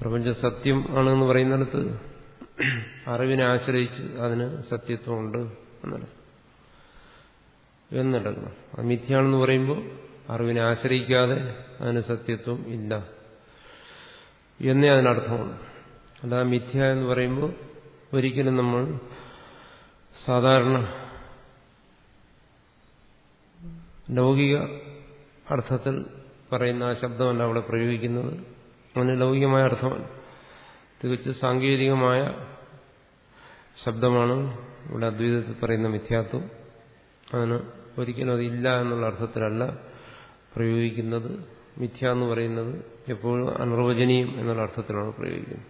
പ്രപഞ്ച സത്യം ആണെന്ന് പറയുന്നിടത്ത് അറിവിനെ ആശ്രയിച്ച് അതിന് സത്യത്വമുണ്ട് എന്നല്ല. എന്നടക്കണം അത് മിഥ്യാണെന്ന് പറയുമ്പോൾ അറിവിനെ ആശ്രയിക്കാതെ അതിന് സത്യത്വം ഇല്ല. എന്നേ അതിനർത്ഥമുണ്ട് അല്ലാതെ മിഥ്യ എന്ന് പറയുമ്പോൾ ഒരിക്കലും നമ്മൾ സാധാരണ ലൗകിക അർത്ഥത്തിൽ പറയുന്ന ആ ശബ്ദമല്ല അവിടെ പ്രയോഗിക്കുന്നത്. അതിന് ലൗകികമായ അർത്ഥമാണ് തികച്ച് സാങ്കേതികമായ ശബ്ദമാണ് ഇവിടെ അദ്വൈതത്തിൽ പറയുന്ന മിഥ്യാത്വം. അതിന് ഒരിക്കലും അതില്ല എന്നുള്ള അർത്ഥത്തിലല്ല പ്രയോഗിക്കുന്നത്. മിഥ്യ എന്ന് പറയുന്നത് എപ്പോഴും അനിർവചനീയം എന്നുള്ള അർത്ഥത്തിലാണ് പ്രയോഗിക്കുന്നത്.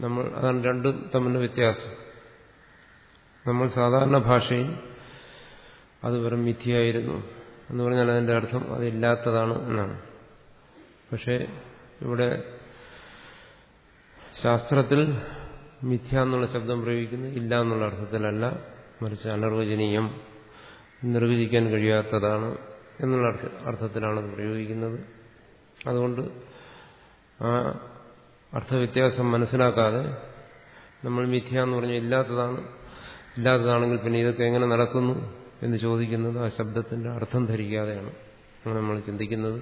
നമ്മൾ അതാണ് രണ്ടും തമ്മിലുള്ള വ്യത്യാസം. നമ്മൾ സാധാരണ ഭാഷയിൽ അത് വെറും മിഥ്യയായിരുന്നു എന്ന് പറഞ്ഞാൽ അതിന്റെ അർത്ഥം അതില്ലാത്തതാണ് എന്നാണ്. പക്ഷേ ഇവിടെ ശാസ്ത്രത്തിൽ മിഥ്യ എന്നുള്ള ശബ്ദം പ്രയോഗിക്കുന്നത് ഇല്ല എന്നുള്ള അർത്ഥത്തിലല്ല മറിച്ച് അനിർവചനീയം. നിർവചിക്കാൻ കഴിയാത്തതാണ് എന്നുള്ള അർത്ഥത്തിലാണ് പ്രയോഗിക്കുന്നത്. അതുകൊണ്ട് ആ അർത്ഥവ്യത്യാസം മനസ്സിലാക്കാതെ നമ്മൾ മിഥ്യ എന്ന് പറഞ്ഞാൽ ഇല്ലാത്തതാണ് ഇല്ലാത്തതാണെങ്കിൽ പിന്നെ ഇതൊക്കെ എങ്ങനെ നടക്കുന്നു എന്ന് ചോദിക്കുന്നത് ആ ശബ്ദത്തിന്റെ അർത്ഥം ധരിക്കാതെയാണ് അങ്ങനെ നമ്മൾ ചിന്തിക്കുന്നത്.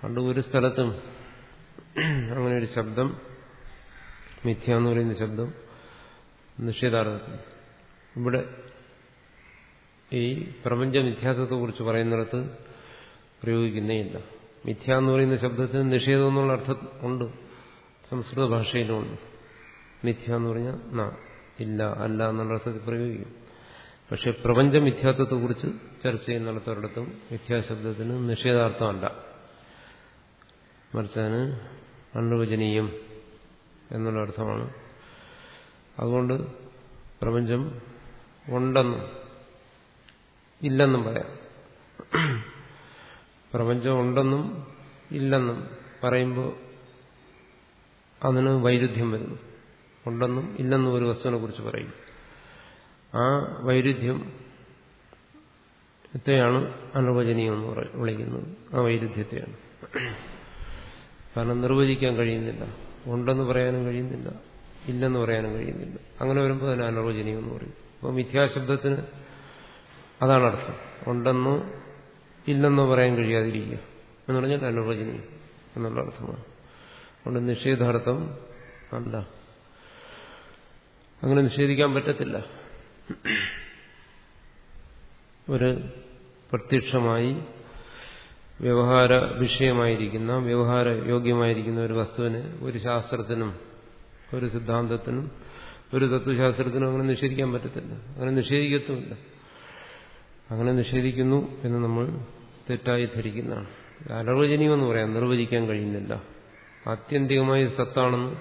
പണ്ട് ഒരു സ്ഥലത്തും അങ്ങനെ ഒരു ശബ്ദം മിഥ്യ എന്ന് പറയുന്ന ശബ്ദം നിഷേധാർത്ഥത്തിൽ. ഇവിടെ ഈ പ്രപഞ്ച മിഥ്യാത്വത്തെക്കുറിച്ച് പറയുന്നിടത്ത് പ്രയോഗിക്കുന്നേയില്ല. മിഥ്യ എന്ന് പറയുന്ന ശബ്ദത്തിന് നിഷേധം എന്നുള്ള അർത്ഥം ഉണ്ട്. സംസ്കൃത ഭാഷയിലുണ്ട് മിഥ്യ എന്ന് പറഞ്ഞാൽ നാ ഇല്ല അല്ല എന്നുള്ള അർത്ഥത്തിൽ പ്രയോഗിക്കും. പക്ഷെ പ്രപഞ്ച മിഥ്യാത്വത്തെക്കുറിച്ച് ചർച്ച ചെയ്യുന്നിടത്തൊരിടത്തും മിഥ്യാശബ്ദത്തിന് നിഷേധാർത്ഥമല്ല. മറിച്ച് അതിന് എന്നുള്ള അർത്ഥമാണ്. അതുകൊണ്ട് പ്രപഞ്ചം ഉണ്ടെന്നും ഇല്ലെന്നും പറയാം. പ്രപഞ്ചം ഉണ്ടെന്നും ഇല്ലെന്നും പറയുമ്പോൾ അതിന് വൈരുദ്ധ്യം വരുന്നു. ഉണ്ടെന്നും ഇല്ലെന്നും ഒരു വസ്തുവിനെ കുറിച്ച് പറയും. ആ വൈരുദ്ധ്യം ത്തെയാണ് അനിർവചനീയം എന്ന് വിളിക്കുന്നത് ആ വൈരുദ്ധ്യത്തെയാണ്. കാരണം നിർവചിക്കാൻ കഴിയുന്നില്ല. ഉണ്ടെന്ന് പറയാനും കഴിയുന്നില്ല. ഇല്ലെന്ന് പറയാനും കഴിയുന്നില്ല. അങ്ങനെ വരുമ്പോൾ അതിന് അനിർവചനീയം എന്ന് പറയും. അപ്പോൾ മിഥ്യാശബ്ദത്തിന് അതാണ് അർത്ഥം. ഉണ്ടെന്നോ ഇല്ലെന്നോ പറയാൻ കഴിയാതിരിക്കുക. എന്ന് പറഞ്ഞാൽ അനുവചനീ എന്നുള്ള അർത്ഥമാണ്. അതുകൊണ്ട് നിഷേധാർത്ഥം അല്ല. അങ്ങനെ നിഷേധിക്കാൻ പറ്റത്തില്ല. ഒരു പ്രത്യക്ഷമായി വ്യവഹാര വിഷയമായിരിക്കുന്ന വ്യവഹാര യോഗ്യമായിരിക്കുന്ന ഒരു വസ്തുവിന് ഒരു ശാസ്ത്രത്തിനും ഒരു സിദ്ധാന്തത്തിനും ഒരു തത്വശാസ്ത്രത്തിനും അങ്ങനെ നിഷേധിക്കാൻ പറ്റത്തില്ല. അങ്ങനെ നിഷേധിക്കത്തുമില്ല. അങ്ങനെ നിഷേധിക്കുന്നു എന്ന് നമ്മൾ തെറ്റായി ധരിക്കുന്നതാണ്. അനർവചനീയമെന്ന് പറയാം. നിർവചിക്കാൻ കഴിയുന്നില്ല. ആത്യന്തികമായി സത്താണെന്ന്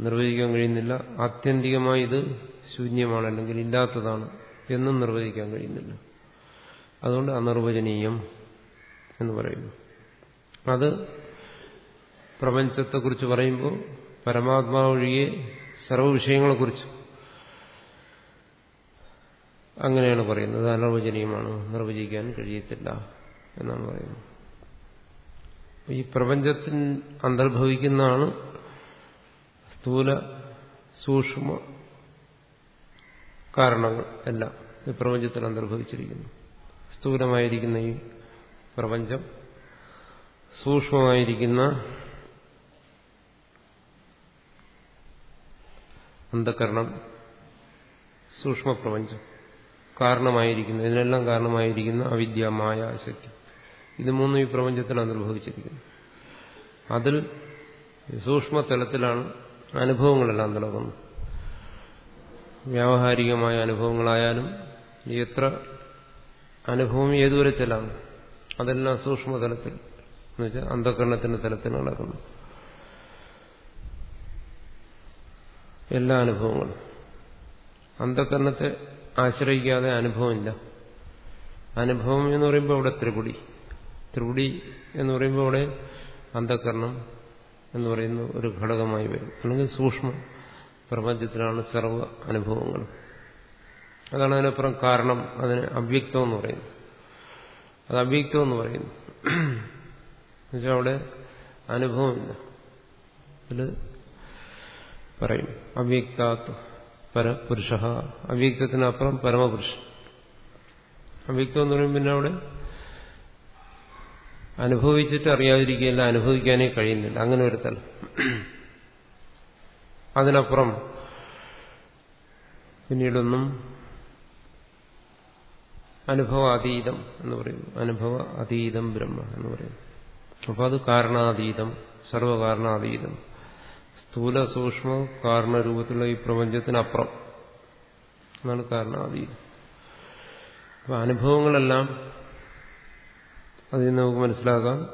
നിർവചിക്കാൻ കഴിയുന്നില്ല. ആത്യന്തികമായി ഇത് ശൂന്യമാണ് അല്ലെങ്കിൽ ഇല്ലാത്തതാണ് എന്നും നിർവചിക്കാൻ കഴിയുന്നില്ല. അതുകൊണ്ട് അനിർവചനീയം എന്ന് പറയുന്നു. അത് പ്രപഞ്ചത്തെക്കുറിച്ച് പറയുമ്പോൾ പരമാത്മാവൊഴികെ സർവ വിഷയങ്ങളെക്കുറിച്ച് അങ്ങനെയാണ് പറയുന്നത്. അനർവചനീയമാണ് നിർവചിക്കാൻ കഴിയത്തില്ല എന്നാണ് പറയുന്നത്. ഈ പ്രപഞ്ചത്തിൽ അന്തർഭവിക്കുന്നതാണ് സ്ഥൂല സൂക്ഷ്മ കാരണങ്ങൾ എല്ലാം ഈ പ്രപഞ്ചത്തിൽ അന്തർഭവിച്ചിരിക്കുന്നു. സ്ഥൂലമായിരിക്കുന്ന ഈ പ്രപഞ്ചം സൂക്ഷ്മമായിരിക്കുന്ന അന്ധകരണം സൂക്ഷ്മപ്രപഞ്ചം. കാരണമായിരിക്കുന്നു. ഇതിനെല്ലാം കാരണമായിരിക്കുന്ന അവിദ്യ മായ ശക്തി ഇത് മൂന്നും ഈ പ്രപഞ്ചത്തിൽ അനുഭവിച്ചിരിക്കുന്നു. അതിൽ സൂക്ഷ്മതലത്തിലാണ് അനുഭവങ്ങളെല്ലാം നടക്കുന്നത് വ്യാവഹാരികമായ അനുഭവങ്ങളായാലും എത്ര അനുഭവം ഏതുവരെ ചെല്ലാം അതെല്ലാം സൂക്ഷ്മതലത്തിൽ എന്നുവെച്ചാൽ അന്ധകരണത്തിന്റെ തലത്തിൽ നടക്കുന്നു. എല്ലാ അനുഭവങ്ങളും അന്ധകരണത്തെ ആശ്രയിക്കാതെ അനുഭവമില്ല. അനുഭവം എന്ന് പറയുമ്പോൾ അവിടെ ത്രിപുടി. ത്രിപുടി എന്ന് പറയുമ്പോൾ അവിടെ അന്ധകരണം എന്ന് പറയുന്ന ഒരു ഘടകമായി വരും. അല്ലെങ്കിൽ സൂക്ഷ്മ. പ്രപഞ്ചത്തിലാണ് സർവ അനുഭവങ്ങൾ. അതാണ് അതിനപ്പുറം കാരണം. അതിന് അവ്യക്തം എന്ന് പറയുന്നു അത് അവ്യക്തം എന്ന് പറയുന്നു. എന്നുവെച്ചാൽ അവിടെ അനുഭവമില്ല. അതിൽ പറയും അവ്യക്താത്വ. പരപുരുഷ. അവ്യക്തത്തിനപ്പുറം പരമപുരുഷൻ. അവ്യക്തം എന്ന് പറയുമ്പോൾ പിന്നെ അവിടെ അനുഭവിച്ചിട്ട് അറിയാതിരിക്കുകയല്ല അനുഭവിക്കാനേ കഴിയുന്നില്ല. അങ്ങനെ ഒരു തലം. അതിനപ്പുറം പിന്നീടൊന്നും അനുഭവ അതീതം എന്ന് പറയുന്നു. അനുഭവ അതീതം ബ്രഹ്മ എന്ന് പറയുന്നു. അപ്പോൾ അത് കാരണാതീതം സർവകാരണാതീതം. സ്ഥൂല സൂക്ഷ്മ കാരണരൂപത്തിലുള്ള ഈ പ്രപഞ്ചത്തിനപ്പുറം. എന്നാണ് കാരണാതീതം അപ്പൊ അനുഭവങ്ങളെല്ലാം അതിൽ നിന്ന് നമുക്ക് മനസ്സിലാക്കാം.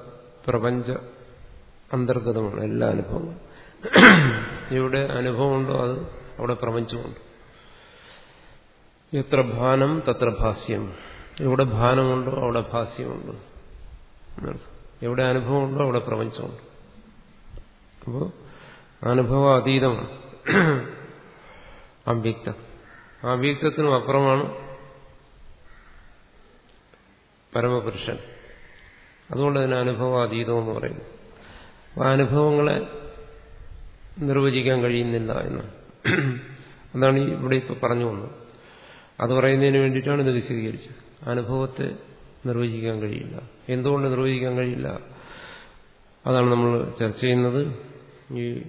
പ്രപഞ്ച അന്തർഗതമാണ് എല്ലാ അനുഭവങ്ങളും. ഇവിടെ അനുഭവമുണ്ടോ അത് അവിടെ പ്രപഞ്ചമുണ്ട്. എത്ര ഭാനം തത്ര ഭാസ്യം. എവിടെ ഭാനമുണ്ടോ അവിടെ ഭാസ്യമുണ്ട്. എവിടെ അനുഭവമുണ്ടോ അവിടെ പ്രപഞ്ചമുണ്ട്. അപ്പോൾ അനുഭവ അതീതമാണ് അവ്യക്തം അവ്യക്തത്തിനും അപ്പുറമാണ് പരമപുരുഷൻ. അതുകൊണ്ട് തന്നെ അനുഭവാതീതം എന്ന് പറയുന്നു. ആ അനുഭവങ്ങളെ നിർവചിക്കാൻ കഴിയുന്നില്ല എന്ന്. അതാണ് ഇവിടെ ഇപ്പൊ പറഞ്ഞു വന്നത്. അത് പറയുന്നതിന് വേണ്ടിയിട്ടാണ് ഇത് വിശദീകരിച്ചത്. അനുഭവത്തെ നിർവചിക്കാൻ കഴിയില്ല. എന്തുകൊണ്ട് നിർവചിക്കാൻ കഴിയില്ല? അതാണ് നമ്മൾ ചർച്ച ചെയ്യുന്നത്. ഈ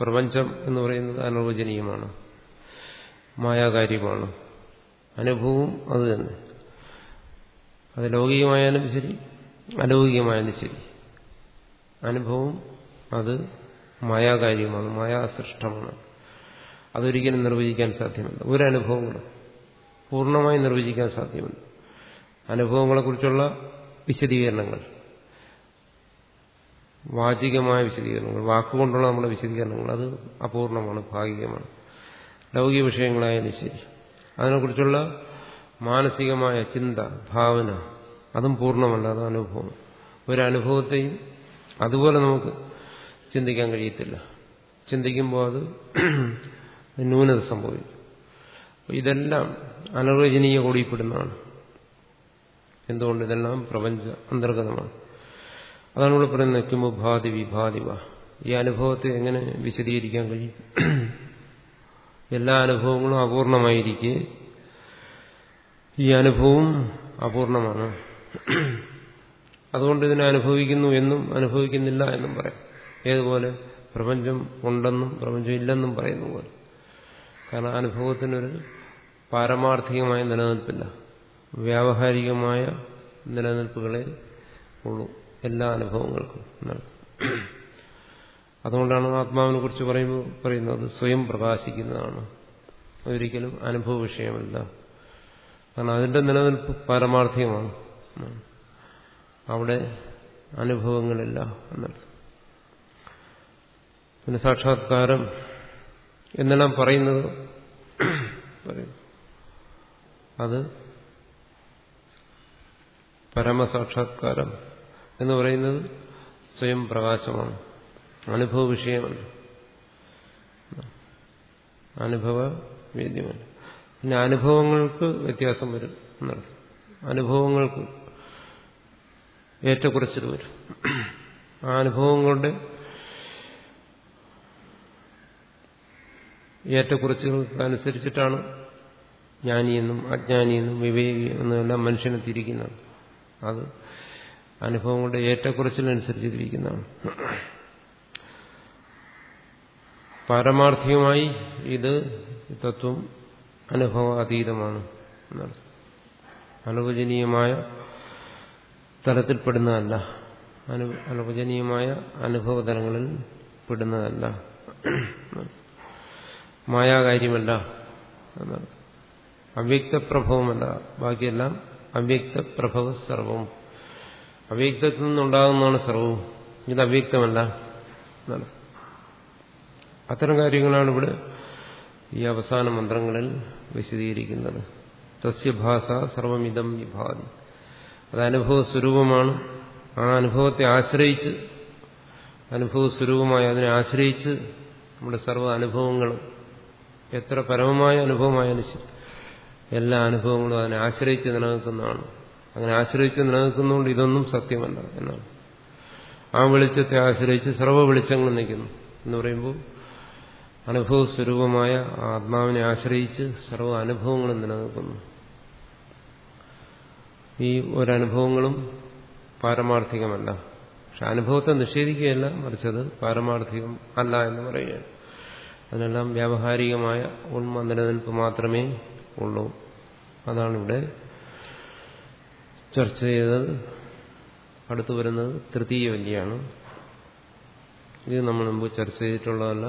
പ്രപഞ്ചം എന്ന് പറയുന്നത് അനർവചനീയമാണ്. മായാകാര്യമാണ്. അനുഭവവും അത് തന്നെ. അത് ലൗകികമായാലും ശരി അലൗകികമായാലും ശരി. അനുഭവം അത് മായാകാര്യമാണ് മായാസൃഷ്ടമാണ്. അതൊരിക്കലും നിർവചിക്കാൻ സാധ്യമല്ല. ഒരു അനുഭവങ്ങളും പൂർണമായി നിർവചിക്കാൻ സാധ്യമല്ല. അനുഭവങ്ങളെക്കുറിച്ചുള്ള വിശദീകരണങ്ങൾ. വാചികമായ വിശദീകരണങ്ങൾ വാക്കുകൊണ്ടുള്ള നമ്മുടെ വിശദീകരണങ്ങൾ അത് അപൂർണമാണ് ഭാഗികമാണ്. ലൗകിക വിഷയങ്ങളായാലും ശരി അതിനെക്കുറിച്ചുള്ള മാനസികമായ ചിന്ത ഭാവന അതും പൂർണമല്ല അത് അനുഭവം ഒരനുഭവത്തെയും അതുപോലെ നമുക്ക് ചിന്തിക്കാൻ കഴിയത്തില്ല. ചിന്തിക്കുമ്പോൾ അത് ന്യൂനത സംഭവിക്കും. ഇതെല്ലാം അനിർവചനീയ കൂടിപ്പെടുന്നതാണ്. എന്തുകൊണ്ട് ഇതെല്ലാം പ്രപഞ്ച അന്തർഗതമാണ്? അതാണ് ഇവിടെ പറയുന്നത് നിൽക്കുമ്പോൾ ഭാതി വിഭാതിവ ഈ അനുഭവത്തെ എങ്ങനെ വിശദീകരിക്കാൻ കഴിയും? എല്ലാ അനുഭവങ്ങളും അപൂർണമായിരിക്കെ. ഈ അനുഭവം അപൂർണമാണ്. അതുകൊണ്ട് ഇതിനെ അനുഭവിക്കുന്നു എന്നും അനുഭവിക്കുന്നില്ല എന്നും പറയാം. ഏതുപോലെ? പ്രപഞ്ചം ഉണ്ടെന്നും പ്രപഞ്ചം ഇല്ലെന്നും പറയുന്ന പോലെ. കാരണം അനുഭവത്തിനൊരു പാരമാർത്ഥികമായ നിലനിൽപ്പില്ല. വ്യാവഹാരികമായ നിലനിൽപ്പുകളെ ഉള്ളൂ. എല്ലാ അനുഭവങ്ങൾക്കും അതുകൊണ്ടാണ് ആത്മാവിനെ കുറിച്ച് പറയുമ്പോൾ പറയുന്നത് സ്വയം പ്രകാശിക്കുന്നതാണ്. ഒരിക്കലും അനുഭവ വിഷയമല്ല. കാരണം അതിന്റെ നിലനിൽപ്പ് പാരമാർത്ഥികമാണ് അവിടെ അനുഭവങ്ങളില്ല എന്നർത്ഥം പിന്നെ സാക്ഷാത്കാരം എന്നെല്ലാം പറയുന്നത് അത് പരമസാക്ഷാത്കാരം. എന്ന് പറയുന്നത് സ്വയം പ്രകാശമാണ്. അനുഭവ വിഷയമല്ല അനുഭവ വേദ്യമല്ല പിന്നെ അനുഭവങ്ങൾക്ക് വ്യത്യാസം വരും എന്നാണ്. അനുഭവങ്ങൾക്ക് ഏറ്റക്കുറച്ചിൽ വരും. ആ അനുഭവങ്ങളുടെ ഏറ്റക്കുറച്ചുകൾക്കനുസരിച്ചിട്ടാണ് ജ്ഞാനിയെന്നും അജ്ഞാനിയെന്നും വിവേകി എന്നെല്ലാം മനുഷ്യനെ തിരിക്കുന്നത്. അത് അനുഭവങ്ങളുടെ ഏറ്റക്കുറച്ചിലനുസരിച്ച് തിരിക്കുന്നതാണ് പാരമാർത്ഥികമായി ഇത് തത്വം അനുഭവാതീതമാണ് അനുവചനീയമായ തലത്തിൽപ്പെടുന്നതല്ല. അനു അനുവചനീയമായ അനുഭവതലങ്ങളിൽ പെടുന്നതല്ല. മായാകാര്യമല്ല എന്നാണ്. അവ്യക്തപ്രഭവമല്ല. ബാക്കിയെല്ലാം അവ്യക്തപ്രഭവ സർവം. അവ്യക്തത്തിൽ നിന്നുണ്ടാകുന്നതാണ് സർവവും ഇത് അവ്യക്തമല്ല. അത്തരം കാര്യങ്ങളാണ് ഇവിടെ ഈ അവസാന മന്ത്രങ്ങളിൽ വിശദീകരിക്കുന്നത്. തസ്യഭാഷ സർവമിതം വിഭാതി. അത് അനുഭവ സ്വരൂപമാണ് ആ അനുഭവത്തെ ആശ്രയിച്ച് അനുഭവ അനുഭവസ്വരൂപമായി അതിനെ ആശ്രയിച്ച് നമ്മുടെ സർവ അനുഭവങ്ങളും എത്ര പരമമായ അനുഭവമായാലും എല്ലാ അനുഭവങ്ങളും അതിനെ ആശ്രയിച്ച് നിലനിൽക്കുന്നതാണ്. അങ്ങനെ ആശ്രയിച്ച് നിലനിൽക്കുന്നതുകൊണ്ട് ഇതൊന്നും സത്യമല്ല എന്നാണ്. ആ വെളിച്ചത്തെ ആശ്രയിച്ച് സർവ വെളിച്ചങ്ങൾ നിൽക്കുന്നു എന്ന് പറയുമ്പോൾ അനുഭവ സ്വരൂപമായ ആത്മാവിനെ ആശ്രയിച്ച് സർവ അനുഭവങ്ങളും നിലനിൽക്കുന്നു. ഈ ഒരനുഭവങ്ങളും പാരമാർത്ഥികമല്ല. പക്ഷെ അനുഭവത്തെ നിഷേധിക്കുകയല്ല മറിച്ചത് പാരമാർത്ഥികം അല്ല എന്ന് പറയുകയാണ്. അതിനെല്ലാം വ്യാവഹാരികമായ ഉണ്മ നിലനിൽപ്പ് മാത്രമേ ഉള്ളൂ. അതാണിവിടെ ചർച്ച ചെയ്തത് അടുത്തു വരുന്നത് തൃതീയ വല്യാണ് ഇത് നമ്മൾ മുമ്പ് ചർച്ച ചെയ്തിട്ടുള്ളതല്ല.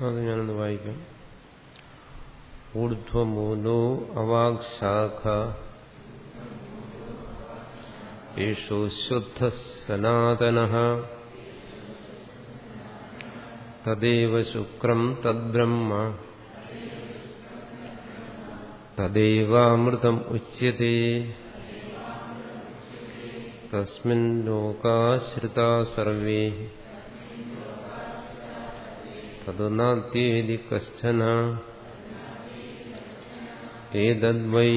അത് ഞാനൊന്ന് വായിക്കാം. ഊർധ്വമൂലോ അവാക്ശാഖ േഷോ ശുദ്ധ സനാതന തദേവ ശുക്രം തദ്ബ്രഹ്മ തദേവാമൃതം ഉച്യത്തെ തസ്മിൻ ലോകാശ്രിതാ സർവേ തതു നാത്യേതി കശ്ചന ഏതദ്വൈ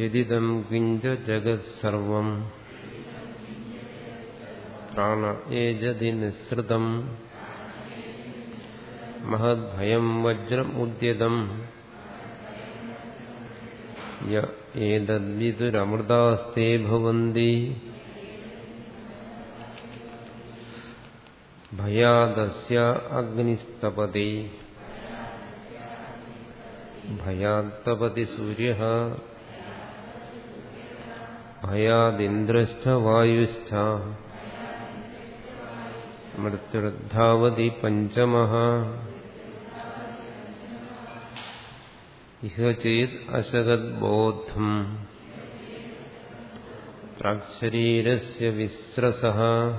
യദിദം കിഞ്ച ജഗത്സർവം പ്രാണ ഏജതി നിസ്സൃതം മഹദ്ഭയം വജ്രമുദ്യതം ഏതദ്വിതുരമൃതാസ്തേ ഭവന്തി ഭയാദസ്യ അഗ്നിസ്തപതി ഭയാത്തപതി സൂര്യ भयादिन्द्रश्च वायुश्च मृत्युर्धावति पञ्चमः। इह चेत् अशगद्बोद्धम् प्राक्शरीरस्य विस्रसः।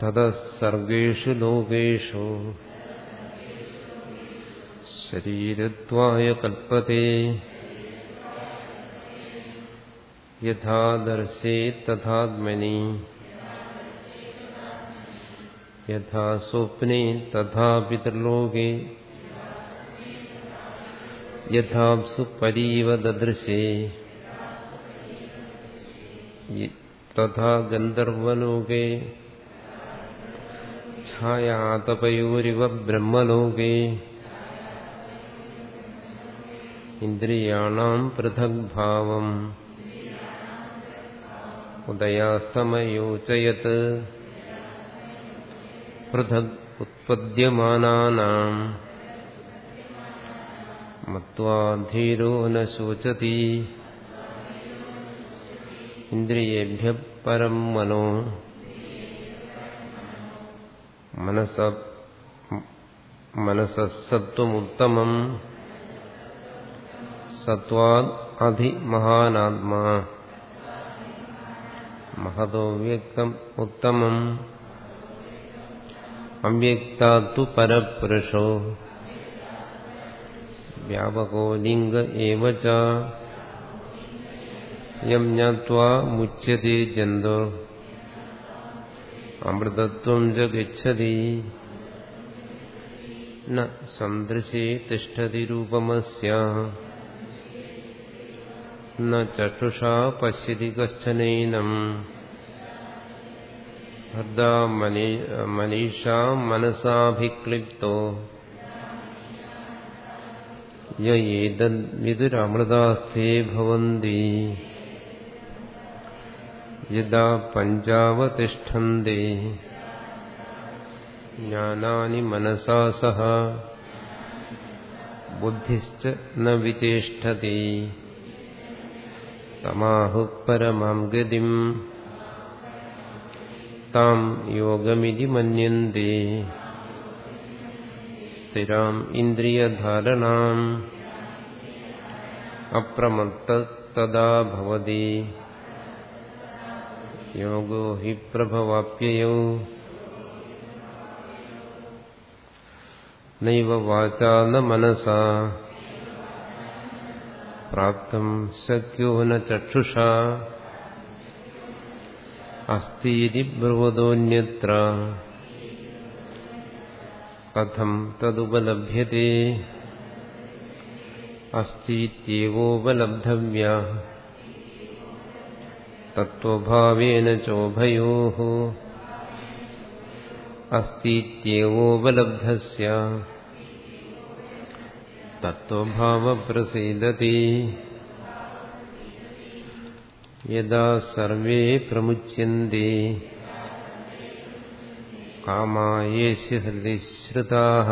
ततः सर्वेषु लोकेषु। शरीरत्वाय कल्पते। यथा दर्शे तथात्मनि। यथा स्वप्ने तथा पितृलोके। यथाप्सु परीव ददृशे। तथा गन्धर्वलोके। छायातपयोरिव ब्रह्मलोके। इन्द्रियाणाम् पृथग्भावम्। ഉദയാസ്തമയോചയത് പൃഥക് ഉത്പദ്യമാനാനാം മത്വാധീരോ ന ശോചതി ഇന്ദ്രിയേഭ്യ പരം മനോ മനസ മനസ്സത്വമുത്തമം സത്വാദ് അധിമഹാനാത്മാ മഹതോ വ്യക്തം ഉത്തമം അവ്യക്താത്തു പരപുരുഷോ വ്യാപകോ ലിംഗ ഏവ യം ജ്ഞാത്വാ മുച്യത്തെ ജന്തുർ അമൃതത്വം ച ന സന്ദൃശേ തിഷ്ഠതി രൂപമസ്യ ചക്ഷുഷാ പശ്യതി കശ്ചനൈനം ഹൃദാ മനീഷാ മനസാഭിക്ലിപ്തോ യേതദ്വിതുരമൃതാസ്ഥേ ഭവന്തി യഥാ പഞ്ചാവതിഷ്ഠന്തി ജ്ഞാനാനി മനസാ സഹ ബുദ്ധിശ്ച ന വിചേഷ്ടതി समाहुः परमाम् गतिम् ताम् योगमिति मन्यन्ते। स्थिराम् इन्द्रियधारणाम् अप्रमत्तस्तदा भवति। योगो हि प्रभवाप्ययौ। नैव वाचा न मनसा। प्राप्तम् शक्यो न चक्षुषा। अस्तीति ब्रुवदोऽन्यत्र। कथम् तदुपलभ्यते। अस्तीत्येवोपलब्धव्या तत्त्वभावेन चोभयोः। തത്വഭാവപ്രസീദതി യഥാ സർവേ പ്രമുച്യന്തെ കാമായേശ്യ ഹൃദി ശ്രുതാഃ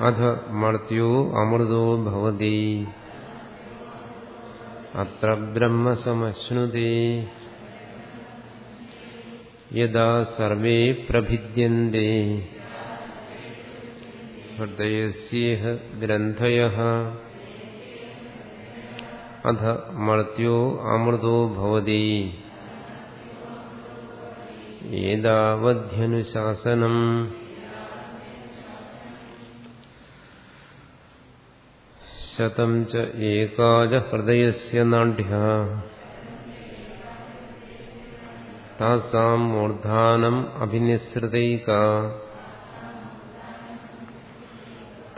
അധ മർത്യോ അമൃതോ ഭവതി അത്ര ബ്രഹ്മസമശ്നുതി യഥാ സർവേ പ്രഭിദ്യന്തെ ഹൃദയസ്യേഹ ഗ്രന്ഥയഃ അധ മർത്യോ അമൃതോ ഭവതി ഏതാവധ്യനുശാസനം ശതം ച ഏകാജ ഹൃദയസ്യ നാഢ്യ താസാം മൂർധാനം അഭിനിസൃതൈക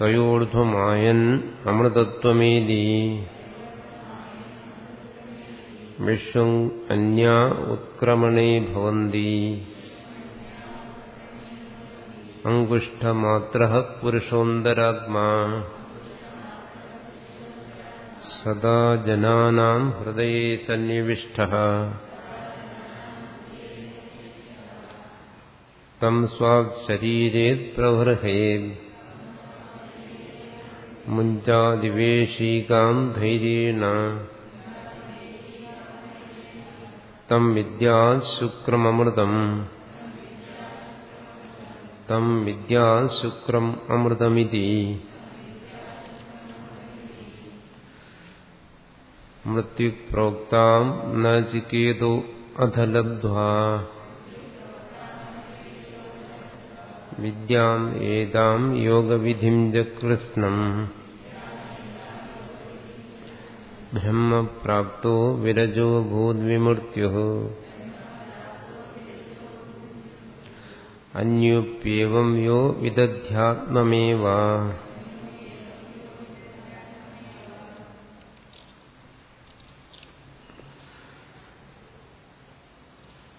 തയോർധ്വമായൻ അമൃതത്വമേതി. വിശ്വം അന്യാ ഉത്ക്രമണേ ഭവന്തി. അങ്കുഷ്ടമാത്ര പുരുഷോന്തരാത്മാ. സദാ ജനാനാം ഹൃദയേ സന്നിവിഷ്ട. തം സ്വാത് ശരീരേ പ്രവൃഹേത് മുഞ്ചാദിവേശീകാം ധൈര്യേണ തം വിദ്യാത് ശുക്രമൃതം തം വിദ്യാത് ശുക്രം അമൃതമിതി മൃത്യുപ്രോക്താം നചികേതോ അധലബ്ധ്വാ വിദ്യാം ഏതാം യോഗവിധിം ജകൃത്സ്നം ബ്രഹ്മപ്രാപ്തോ വിരജോ ഭൂദ്വിമൃത്യു അന്യോപ്യേവം യോ വിദധ്യാത്മമേവ.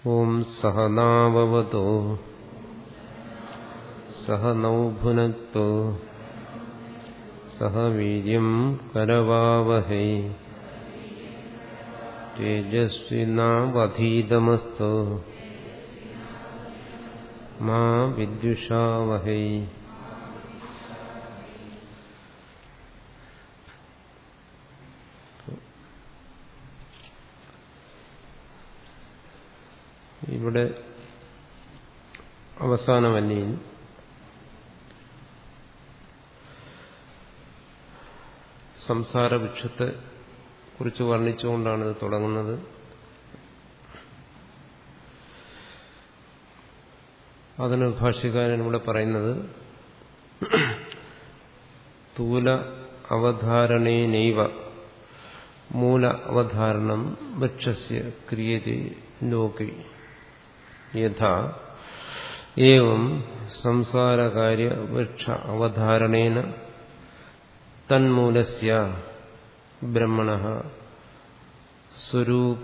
ഓം സഹനാവവതോ സഹ നൗ ഭുനക്തോ സഹ വീര്യം കരവാവഹൈ തേജസ്വിനാവധീതമസ്തു മാ വിദ്യുഷാവഹൈ ഇവിടെ അവസാനമല്ലിയിൽ സംസാര വൃക്ഷത്തെ കുറിച്ച് വർണിച്ചുകൊണ്ടാണ് ഇത് തുടങ്ങുന്നത്. അതിന് ഭാഷ്യകാരൻ ഇവിടെ പറയുന്നത് തൂല അവധാരണേ നൈവ മൂല അവധാരണം വൃക്ഷസ്യ ക്രിയത്തെ ലോകെ യഥാ ഏവം സംസാരകാര്യ വൃക്ഷ അവധാരണേന തന്മൂലസ്യ ബ്രഹ്മണ സ്വരൂപ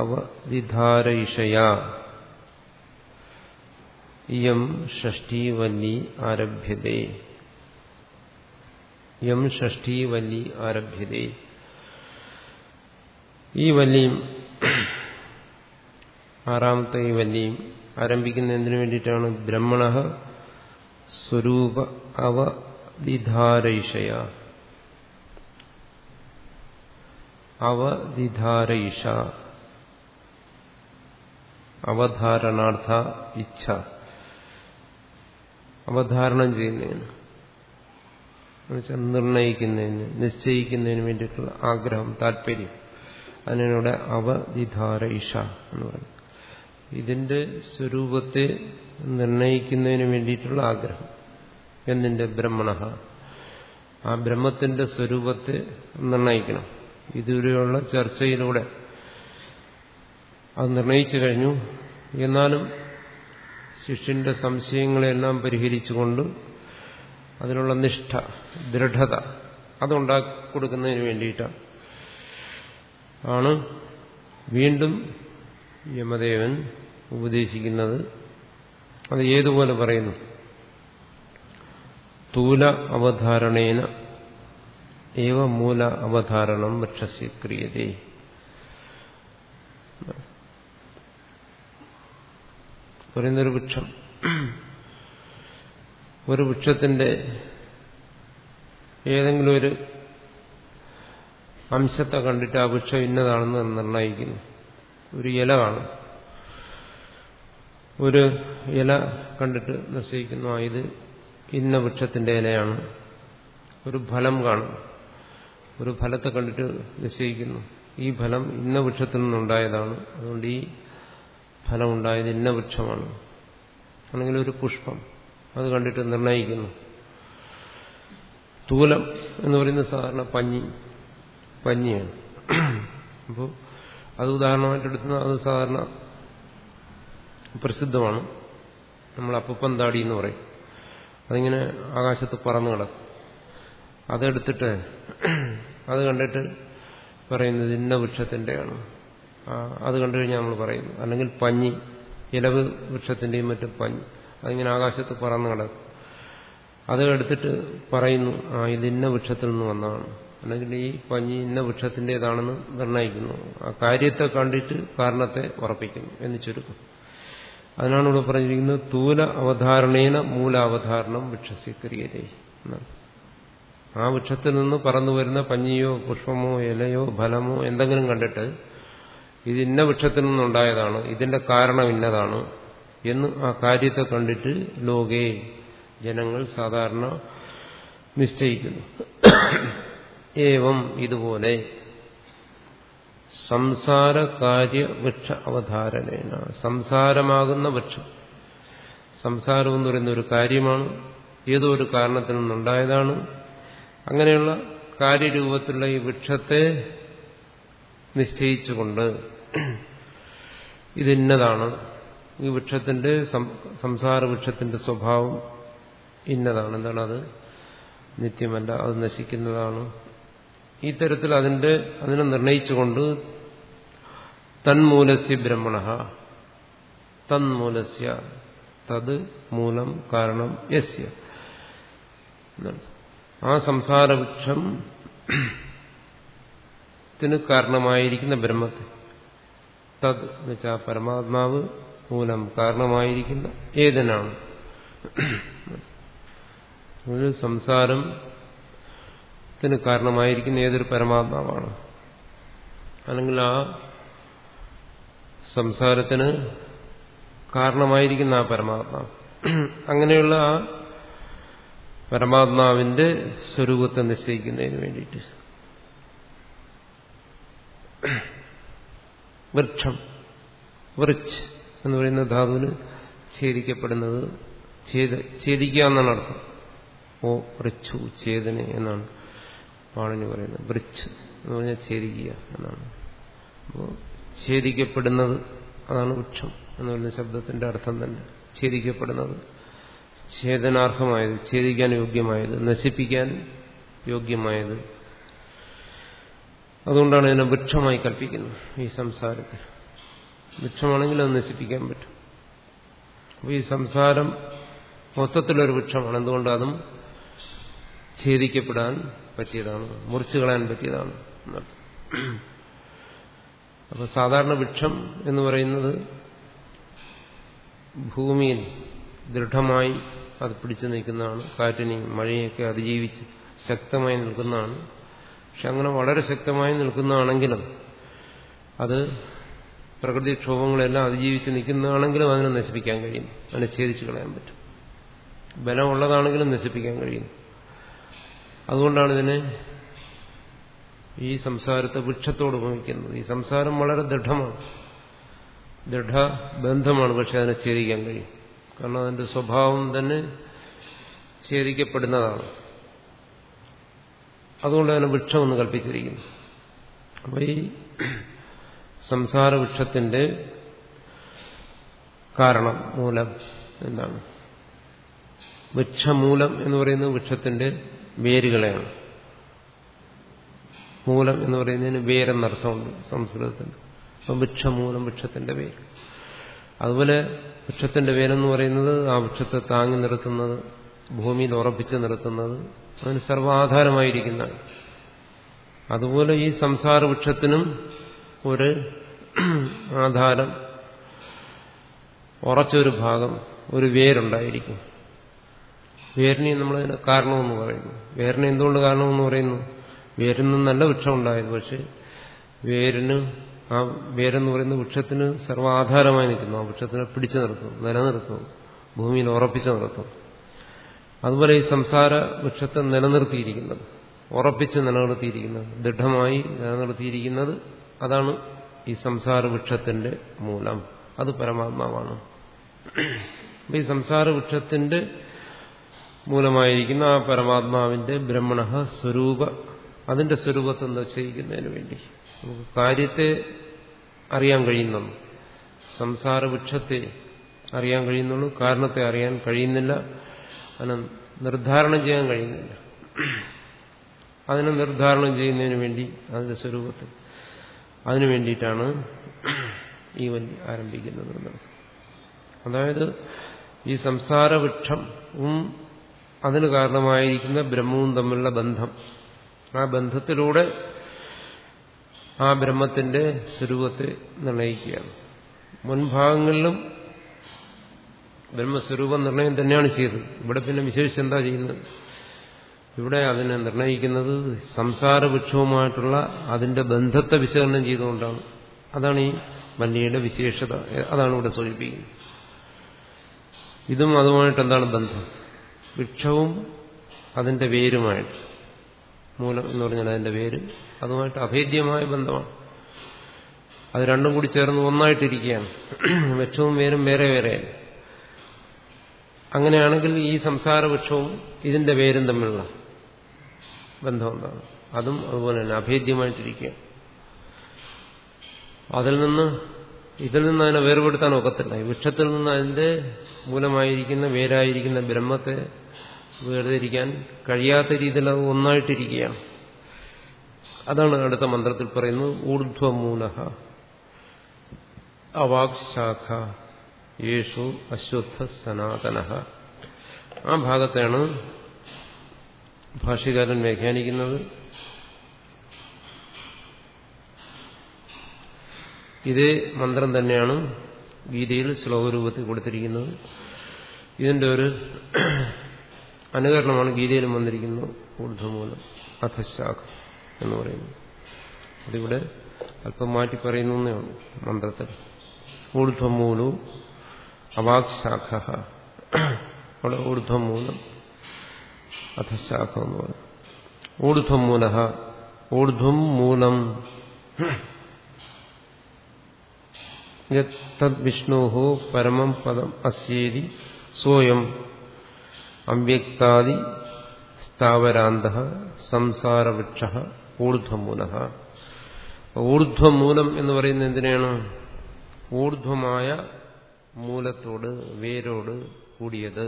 അവധിധാരയിഷയാ ഇയം ഷഷ്ഠീവല്ലി ആരഭ്യതേ യം ഷഷ്ഠീവല്ലി ആരഭ്യതേ ഈ വല്ലിയും ആറാമത്തെ ഈ വല്ലിയും ആരംഭിക്കുന്നതിന് വേണ്ടിയിട്ടാണ് ബ്രഹ്മണ സ്വരൂപ അവധിധാരയിഷയ അവധിധാരയിഷ. അവധാരണാർത്ഥ ഇച്ഛ. അവധാരണം ചെയ്യുന്നതിന്. നിർണയിക്കുന്നതിന് നിശ്ചയിക്കുന്നതിന് വേണ്ടിയിട്ടുള്ള ആഗ്രഹം താല്പര്യം. അതിനൂടെ അവധിധാര ഇഷ എന്ന് പറയുന്നത് ഇതിന്റെ സ്വരൂപത്തെ നിർണയിക്കുന്നതിന് വേണ്ടിയിട്ടുള്ള ആഗ്രഹം. എന്നിന്റെ ബ്രഹ്മണ? ആ ബ്രഹ്മത്തിന്റെ സ്വരൂപത്തെ നിർണയിക്കണം. ഇതുവരെയുള്ള ചർച്ചയിലൂടെ അത് നിർണയിച്ചു കഴിഞ്ഞു. എന്നാലും ശിഷ്യന്റെ സംശയങ്ങളെല്ലാം പരിഹരിച്ചുകൊണ്ട് അതിനുള്ള നിഷ്ഠ ദൃഢത അതുണ്ടാക്കി കൊടുക്കുന്നതിന് വേണ്ടിയിട്ടാണ് ആണ് വീണ്ടും യമദേവൻ ഉപദേശിക്കുന്നത്. അത് ഏതുപോലെ പറയുന്നു? തൂല അവധാരണേന ഏവ മൂല അവധാരണം വൃക്ഷസ്യ ക്രിയതേ. പറയുന്നൊരു വൃക്ഷം. ഒരു വൃക്ഷത്തിന്റെ ഏതെങ്കിലും ഒരു അംശത്തെ കണ്ടിട്ട് ആ വൃക്ഷം ഇന്നതാണെന്ന് നിർണയിക്കുന്നു ഒരു ഇല കാണും. ഒരു ഇല കണ്ടിട്ട് നിശ്ചയിക്കുന്നു ആ ഇത് ഇന്ന വൃക്ഷത്തിന്റെ ഇലയാണ്. ഒരു ഫലം കാണും. ഒരു ഫലത്തെ കണ്ടിട്ട് നിശ്ചയിക്കുന്നു. ഈ ഫലം ഇന്ന വൃക്ഷത്തിൽ നിന്നുണ്ടായതാണ്. അതുകൊണ്ട് ഈ ഫലം ഉണ്ടായത് ഇന്ന വൃക്ഷമാണ്. അല്ലെങ്കിൽ ഒരു പുഷ്പം. അത് കണ്ടിട്ട് നിർണയിക്കുന്നു. തൂലം എന്ന് പറയുന്നത് സാധാരണ പഞ്ഞി പഞ്ഞിയാണ്. അപ്പോൾ അത് ഉദാഹരണമായിട്ട് എടുക്കുന്ന അത് സാധാരണ പ്രസിദ്ധമാണ്. നമ്മൾ അപ്പൂപ്പൻ താടി എന്ന് പറയും. അതിങ്ങനെ ആകാശത്ത് പറന്നു കിടക്കും. അതെടുത്തിട്ട് അത് കണ്ടിട്ട് പറയുന്നത് ഇന്ന വൃക്ഷത്തിന്റെയാണ് അത് കണ്ടു കഴിഞ്ഞാൽ നമ്മൾ പറയുന്നു. അല്ലെങ്കിൽ പഞ്ഞി ഇലവ് വൃക്ഷത്തിന്റെയും മറ്റും പഞ്ഞി. അതിങ്ങനെ ആകാശത്ത് പറന്ന് കിടക്കും. അത് എടുത്തിട്ട് പറയുന്നു ആ ഇത് ഇന്ന വൃക്ഷത്തിൽ നിന്ന് വന്നതാണ്. അല്ലെങ്കിൽ ഈ പഞ്ഞി ഇന്ന വൃക്ഷത്തിന്റെതാണെന്ന് നിർണയിക്കുന്നു. ആ കാര്യത്തെ കണ്ടിട്ട് കാരണത്തെ ഉറപ്പിക്കുന്നു എന്ന് ചുരുക്കം. അതിനാണ് ഇവിടെ പറഞ്ഞിരിക്കുന്നത് തൂല അവധാരണേന മൂലാവധാരണം വൃക്ഷസ്യക്രിയതേ എന്നാണ് ആ വൃക്ഷത്തിൽ നിന്ന് പറന്നു വരുന്ന പഞ്ഞിയോ പുഷ്പമോ ഇലയോ ഫലമോ എന്തെങ്കിലും കണ്ടിട്ട് ഇത് ഇന്ന വൃക്ഷത്തിൽ നിന്നുണ്ടായതാണ് ഇതിന്റെ കാരണം ഇന്നതാണ് എന്ന് ആ കാര്യത്തെ കണ്ടിട്ട് ലോകേ ജനങ്ങൾ സാധാരണ നിശ്ചയിക്കുന്നു. ഏവം ഇതുപോലെ സംസാര കാര്യ വൃക്ഷ അവധാരണേന സംസാരമാകുന്ന വൃക്ഷം. സംസാരം എന്ന് പറയുന്ന ഒരു കാര്യമാണ്. ഏതോ ഒരു കാരണത്തിൽ നിന്നുണ്ടായതാണ്. അങ്ങനെയുള്ള കാര്യരൂപത്തിലുള്ള ഈ വൃക്ഷത്തെ നിശ്ചയിച്ചുകൊണ്ട് ഇതിന്നതാണ് ഈ വൃക്ഷത്തിന്റെ സംസാര വൃക്ഷത്തിന്റെ സ്വഭാവം ഇന്നതാണ്. എന്താണ് അത്? നിത്യമല്ല അത് നശിക്കുന്നതാണ്. ഈ തരത്തിൽ അതിന്റെ അതിനെ നിർണയിച്ചുകൊണ്ട് തന്മൂലസ്യ ബ്രഹ്മണ തന്മൂലസ്യ തത് മൂലം കാരണം യസ്യ. ആ സംസാരവൃക്ഷം ത്തിന് കാരണമായിരിക്കുന്ന ബ്രഹ്മത്തെ. തത് വെച്ചാൽ പരമാത്മാവ് മൂലം കാരണമായിരിക്കുന്ന ഏതിനാണ്? ഒരു സംസാരം ത്തിന് കാരണമായിരിക്കുന്ന ഏതൊരു പരമാത്മാവാണ്? അല്ലെങ്കിൽ ആ സംസാരത്തിന് കാരണമായിരിക്കുന്ന ആ പരമാത്മാവ്. അങ്ങനെയുള്ള ആ പരമാത്മാവിന്റെ സ്വരൂപത്തെ നിശ്ചയിക്കുന്നതിന് വേണ്ടിയിട്ട്. വൃക്ഷം വൃച്ച് എന്ന് പറയുന്ന ധാതുവിന് ഛേദിക്കപ്പെടുന്നത് ഛേദിക്കുക എന്നാണ് അർത്ഥം. ഓ വൃച്ചു ഛേദന എന്നാണ് പാണിനി പറയുന്നത്. വൃച്ച് എന്ന് പറഞ്ഞാൽ ഛേദിക്കുക എന്നാണ്. അപ്പോൾ ഛേദിക്കപ്പെടുന്നത് അതാണ് വൃക്ഷം എന്ന് പറയുന്ന ശബ്ദത്തിന്റെ അർത്ഥം തന്നെ. ഛേദിക്കപ്പെടുന്നത് ഛേദനാർഹമായത് ഛേദിക്കാൻ യോഗ്യമായത് നശിപ്പിക്കാൻ യോഗ്യമായത്. അതുകൊണ്ടാണ് ഇതിനെ വൃക്ഷമായി കൽപ്പിക്കുന്നത് ഈ സംസാരത്തെ. വൃക്ഷമാണെങ്കിൽ അത് നശിപ്പിക്കാൻ പറ്റും. അപ്പോൾ ഈ സംസാരം മൊത്തത്തിലൊരു വൃക്ഷമാണ്. എന്തുകൊണ്ട് അതും ഛേദിക്കപ്പെടാൻ പറ്റിയതാണ് മുറിച്ചു കളയാൻ പറ്റിയതാണ് അപ്പോൾ സാധാരണ വൃക്ഷം എന്ന് പറയുന്നത് ഭൂമിയിൽ ദൃഢമായി അത് പിടിച്ചു നിൽക്കുന്നതാണ്. കാറ്റിനെയും മഴയൊക്കെ അതിജീവിച്ച് ശക്തമായി നിൽക്കുന്നതാണ്. പക്ഷെ അങ്ങനെ വളരെ ശക്തമായി നിൽക്കുന്നതാണെങ്കിലും അത് പ്രകൃതിക്ഷോഭങ്ങളെല്ലാം അതിജീവിച്ച് നിൽക്കുന്നതാണെങ്കിലും അതിനെ നശിപ്പിക്കാൻ കഴിയും. അതിനെ ഛേദിച്ചു കളയാൻ പറ്റും. ബലമുള്ളതാണെങ്കിലും നശിപ്പിക്കാൻ കഴിയും. അതുകൊണ്ടാണ് ഇതിനെ ഈ സംസാരത്തെ വൃക്ഷത്തോട് ഉപമിക്കുന്നത്. ഈ സംസാരം വളരെ ദൃഢമാണ്. ദൃഢബന്ധമാണ് പക്ഷെ അതിനെ ഛേദിക്കാൻ കഴിയും. കാരണം അതിന്റെ സ്വഭാവം തന്നെ ഛേദിക്കപ്പെടുന്നതാണ്. അതുകൊണ്ട് തന്നെ വൃക്ഷം വൃക്ഷമെന്ന് കൽപ്പിച്ചിരിക്കുന്നു. അപ്പൊ ഈ സംസാര വൃക്ഷത്തിന്റെ കാരണം മൂലം എന്താണ്? വൃക്ഷമൂലം എന്ന് പറയുന്നത് വൃക്ഷത്തിന്റെ വേരുകളെയാണ്. മൂലം എന്ന് പറയുന്നതിന് വേരെന്നർത്ഥമുണ്ട് സംസ്കൃതത്തിൽ. അപ്പം വൃക്ഷമൂലം വൃക്ഷത്തിന്റെ വേര്. അതുപോലെ വൃക്ഷത്തിന്റെ വേരെന്ന് പറയുന്നത് ആ വൃക്ഷത്തെ താങ്ങി നിർത്തുന്നത് ഭൂമിയിൽ ഉറപ്പിച്ച് നിർത്തുന്നത് അതിന് സർവാധാരമായിരിക്കുന്നതാണ് അതുപോലെ ഈ സംസാര വൃക്ഷത്തിനും ഒരു ആധാരം ഉറച്ചൊരു ഭാഗം ഒരു വേരുണ്ടായിരിക്കും. വേരിനെ നമ്മളതിന് കാരണമെന്ന് പറയുന്നു. വേരിനെ എന്തുകൊണ്ട് കാരണമെന്ന് പറയുന്നു? വേരിൽ നല്ല വൃക്ഷം ഉണ്ടായത് പക്ഷെ വേരിന് ആ വേരെന്ന് പറയുന്ന വൃക്ഷത്തിന് സർവാധാരമായി നിൽക്കുന്നു. ആ വൃക്ഷത്തിനെ പിടിച്ചു നിർത്തും നിലനിർത്തും ഭൂമിയിൽ ഉറപ്പിച്ചു നിർത്തും അതുപോലെ ഈ സംസാര വൃക്ഷത്തെ നിലനിർത്തിയിരിക്കുന്നത് ഉറപ്പിച്ച് നിലനിർത്തിയിരിക്കുന്നത് ദൃഢമായി നിലനിർത്തിയിരിക്കുന്നത് അതാണ് ഈ സംസാര വൃക്ഷത്തിന്റെ മൂലം. അത് പരമാത്മാവാണ്. ഈ സംസാര വൃക്ഷത്തിന്റെ മൂലമായിരിക്കുന്ന ആ പരമാത്മാവിന്റെ ബ്രഹ്മണ സ്വരൂപ അതിന്റെ സ്വരൂപത്തെ നിശ്ചയിക്കുന്നതിന് വേണ്ടി? നമുക്ക് കാര്യത്തെ അറിയാൻ കഴിയുന്നുള്ളൂ സംസാര വൃക്ഷത്തെ അറിയാൻ കഴിയുന്നുള്ളൂ. കാരണത്തെ അറിയാൻ കഴിയുന്നില്ല. അതിനെ നിർദ്ധാരണം ചെയ്യാൻ കഴിയുന്നില്ല. അതിനെ നിർദ്ധാരണം ചെയ്യുന്നതിന് വേണ്ടി അതിന്റെ സ്വരൂപത്തിൽ അതിനു വേണ്ടിയിട്ടാണ് ഈ വല്ലി ആരംഭിക്കുന്നത്. അതായത് ഈ സംസാര വൃക്ഷവും അതിന് കാരണമായിരിക്കുന്ന ബ്രഹ്മവും തമ്മിലുള്ള ബന്ധം. ആ ബന്ധത്തിലൂടെ ആ ബ്രഹ്മത്തിന്റെ സ്വരൂപത്തെ നിർണയിക്കുകയാണ്. മുൻഭാഗങ്ങളിലും ബ്രഹ്മസ്വരൂപ നിർണയം തന്നെയാണ് ചെയ്തത്. ഇവിടെ പിന്നെ വിശേഷിച്ച് എന്താ ചെയ്യുന്നത്? ഇവിടെ അതിനെ നിർണയിക്കുന്നത് സംസാര വൃക്ഷവുമായിട്ടുള്ള അതിന്റെ ബന്ധത്തെ വിശകലനം ചെയ്തുകൊണ്ടാണ്. അതാണ് ഈ വല്ലിയുടെ വിശേഷത. അതാണ് ഇവിടെ സൂചിപ്പിക്കുന്നത്. ഇതും അതുമായിട്ട് എന്താണ് ബന്ധം? വൃക്ഷവും അതിന്റെ വേരുമായിട്ട്. മൂലം എന്ന് പറഞ്ഞാൽ അതിന്റെ പേര് അതുമായിട്ട് അഭേദ്യമായ ബന്ധമാണ്. അത് രണ്ടും കൂടി ചേർന്ന് ഒന്നായിട്ടിരിക്കുകയാണ്. വൃക്ഷവും വേരും വേറെ വേറെയാണ് അങ്ങനെയാണെങ്കിൽ ഈ സംസാര വൃക്ഷവും ഇതിന്റെ പേരും തമ്മിലുള്ള ബന്ധം എന്താണ് അതും അതുപോലെ തന്നെ അഭേദ്യമായിട്ടിരിക്കുകയാണ്. അതിൽ നിന്ന് ഇതിൽ നിന്ന് അതിനെ വേർപെടുത്താൻ ഒക്കത്തില്ല. വൃക്ഷത്തിൽ നിന്ന് അതിന്റെ മൂലമായിരിക്കുന്ന വേരായിരിക്കുന്ന ബ്രഹ്മത്തെ വേർതിരിക്കാൻ കഴിയാത്ത രീതിയിൽ അത് ഒന്നായിട്ടിരിക്കുകയാണ്. അതാണ് അടുത്ത മന്ത്രത്തിൽ പറയുന്നത് ഊർധ്വമൂല അവാക്ശാഖ യേശു അശ്വത്ഥ സനാതന ആ ഭാഗത്തെയാണ് ഭാഷ്യകാരൻ വ്യാഖ്യാനിക്കുന്നത്. ഇതേ മന്ത്രം തന്നെയാണ് ഗീതയിൽ ശ്ലോകരൂപത്തിൽ കൊടുത്തിരിക്കുന്നത്. ഇതിന്റെ ഒരു അനുകരണമാണ് ഗീതയിലും വന്നിരിക്കുന്നത് ഊർധ്വമൂലം അധശാഖ എന്ന് പറയുന്നു. അതിവിടെ അല്പം മാറ്റി പറയുന്നു ഉള്ളൂ മന്ത്രത്തിൽ. ഊർധ്വമൂലു അവാക്ശാഖ അവിടെ ഊർധ്വമൂലം അധശാഖ എന്ന് പറയും. ഊർധ്വമൂല ഊർധ്വം മൂലം. യദ്വിഷ്ണോ പരമം പദം അസ്യേതി സ്വയം അവ്യക്താദി സ്ഥാവരാന്ത സംസാരവൃക്ഷ ഊർധ്വമൂല ഊർധ്വമൂലം എന്ന് പറയുന്നത് എന്തിനാണ് ഊർധ്വമായ മൂലത്തോട് വേരോട് കൂടിയത്.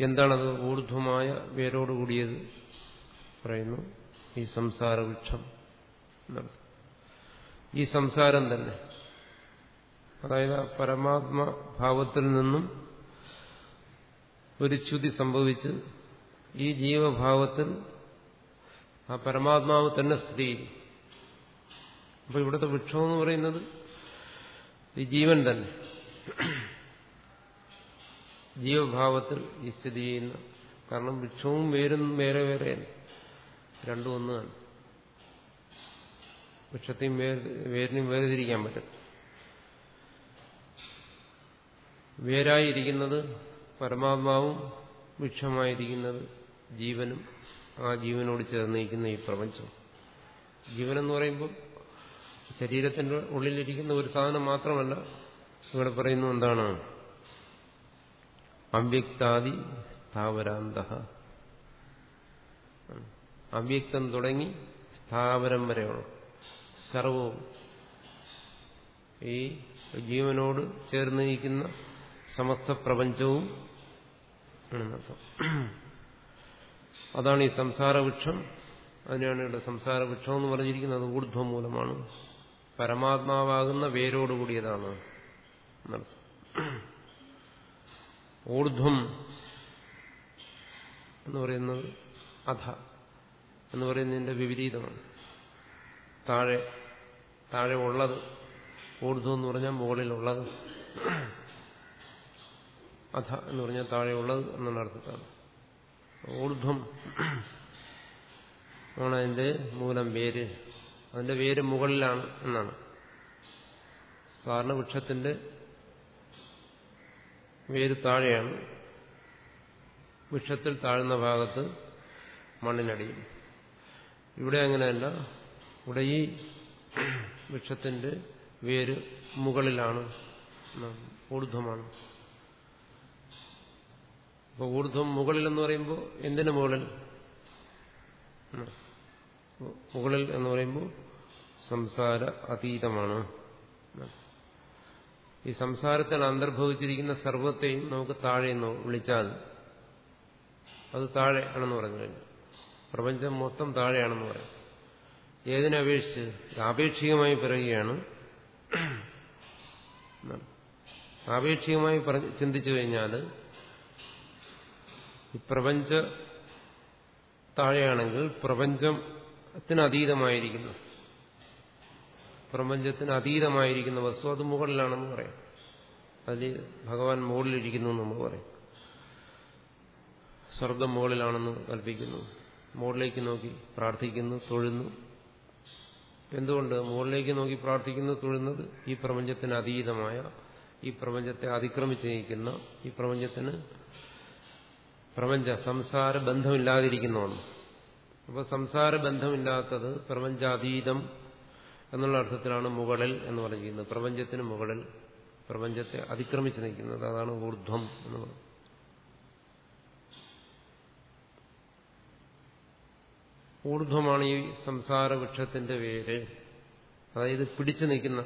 എന്താണത്? ഊർധ്വമായ വേരോട് കൂടിയത്? പറയുന്നു ഈ സംസാരവൃക്ഷം. ഈ സംസാരം തന്നെ. അതായത് പരമാത്മഭാവത്തിൽ നിന്നും ഒരു ച്യുതി സംഭവിച്ച് ഈ ജീവഭാവത്തിൽ ആ പരമാത്മാവ് തന്നെ സ്ഥിതി ചെയ്യും അപ്പൊ ഇവിടുത്തെ വൃക്ഷം എന്ന് പറയുന്നത് ഈ ജീവൻ തന്നെ. ജീവഭാവത്തിൽ ഈ സ്ഥിതി ചെയ്യുന്ന കാരണം വൃക്ഷവും വേരും വേറെ വേറെയാണ് രണ്ടും ഒന്നാണ് വൃക്ഷത്തെയും വേരിനെയും വേർതിരിക്കാൻ പറ്റും വേരായിരിക്കുന്നത് പരമാത്മാവും വൃക്ഷമായിരിക്കുന്നത് ജീവനും ആ ജീവനോട് ചേർന്നിരിക്കുന്ന ഈ പ്രപഞ്ചം. ജീവനെന്ന് പറയുമ്പോൾ ശരീരത്തിന്റെ ഉള്ളിലിരിക്കുന്ന ഒരു സാധനം മാത്രമല്ല ഇവിടെ പറയുന്നു എന്താണ്? അവ്യക്താദി സ്ഥാവരാന്ത. അവ്യക്തം തുടങ്ങി സ്ഥാവരം വരെയുള്ള സർവവും ഈ ജീവനോട് ചേർന്ന് നിൽക്കുന്ന സമസ്ത പ്രപഞ്ചവും അതാണ് ഈ സംസാരവൃക്ഷം. അതിനാണ് ഇവിടെ സംസാരവൃക്ഷം എന്ന് പറഞ്ഞിരിക്കുന്നത്. അത് ഊർധ്വം മൂലമാണ് പരമാത്മാവാകുന്ന വേരോടുകൂടിയതാണ് എന്നർത്ഥം. ഊർധ്വം എന്ന് പറയുന്നത് അധ എന്ന് പറയുന്നതിന്റെ വിപരീതമാണ്. താഴെ താഴെ ഉള്ളത് ഊർധ്വം എന്ന് പറഞ്ഞാൽ മുകളിലുള്ളത്. അധ എന്ന് പറഞ്ഞാൽ താഴെയുള്ളത് എന്നുള്ള അർത്ഥത്താണ് ഊർധ്വം ആണ് അതിന്റെ മൂലം വേര്. അതിന്റെ വേര് മുകളിലാണ് എന്നാണ്. സാധാരണ വൃക്ഷത്തിന്റെ വേര് താഴെയാണ്. വൃക്ഷത്തിൽ താഴ്ന്ന ഭാഗത്ത് മണ്ണിനടിയും ഇവിടെ അങ്ങനെയല്ല. ഇവിടെ ഈ വൃക്ഷത്തിന്റെ വേര് മുകളിലാണ്. ഊർധ്വമാണ്. അപ്പോൾ ഊർധ്വം മുകളിൽ എന്ന് പറയുമ്പോൾ എന്തിനു മുകളിൽ? മുകളിൽ എന്ന് പറയുമ്പോൾ സംസാര അതീതമാണ്. ഈ സംസാരത്തിൽ അന്തർഭവിച്ചിരിക്കുന്ന സർവത്തെയും നമുക്ക് താഴെ നിന്ന് വിളിച്ചാൽ അത് താഴെ ആണെന്ന് പറഞ്ഞു കഴിഞ്ഞു. പ്രപഞ്ചം മൊത്തം താഴെയാണെന്ന് പറയും ഏതിനപേക്ഷിച്ച് ആപേക്ഷികമായി പറയുകയാണ്. ആപേക്ഷികമായി ചിന്തിച്ചു കഴിഞ്ഞാൽ ഈ പ്രപഞ്ച താഴെയാണെങ്കിൽ പ്രപഞ്ചത്തിന് അതീതമായിരിക്കുന്നു പ്രപഞ്ചത്തിന് അതീതമായിരിക്കുന്ന വസ്തു അത് മുകളിലാണെന്ന് പറയാം. അതിൽ ഭഗവാൻ മുകളിലിരിക്കുന്നു എന്ന് നമ്മൾ പറയും. സ്വർഗം മുകളിലാണെന്ന് കൽപ്പിക്കുന്നു. മുകളിലേക്ക് നോക്കി പ്രാർത്ഥിക്കുന്നു തൊഴുന്നു. എന്തുകൊണ്ട്? മുകളിലേക്ക് നോക്കി പ്രാർത്ഥിക്കുന്നു തൊഴുന്നത് ഈ പ്രപഞ്ചത്തിന് അതീതമായ ഈ പ്രപഞ്ചത്തെ അതിക്രമിച്ചിരിക്കുന്ന ഈ പ്രപഞ്ചത്തിന് പ്രപഞ്ച സംസാര ബന്ധമില്ലാതിരിക്കുന്നതാണ്. അപ്പൊ അപ്പോൾ സംസാര ബന്ധമില്ലാത്തത് പ്രപഞ്ചാതീതം എന്നുള്ള അർത്ഥത്തിലാണ് മുകളിൽ എന്ന് പറഞ്ഞിരിക്കുന്നത് പ്രപഞ്ചത്തിന് മുകളിൽ പ്രപഞ്ചത്തെ അതിക്രമിച്ച് നിൽക്കുന്നത് അതാണ് ഊർധ്വം എന്ന് പറയുന്നത്. ഊർധ്വമാണ് ഈ സംസാര വൃക്ഷത്തിന്റെ വേര്. അതായത് പിടിച്ചു നിൽക്കുന്ന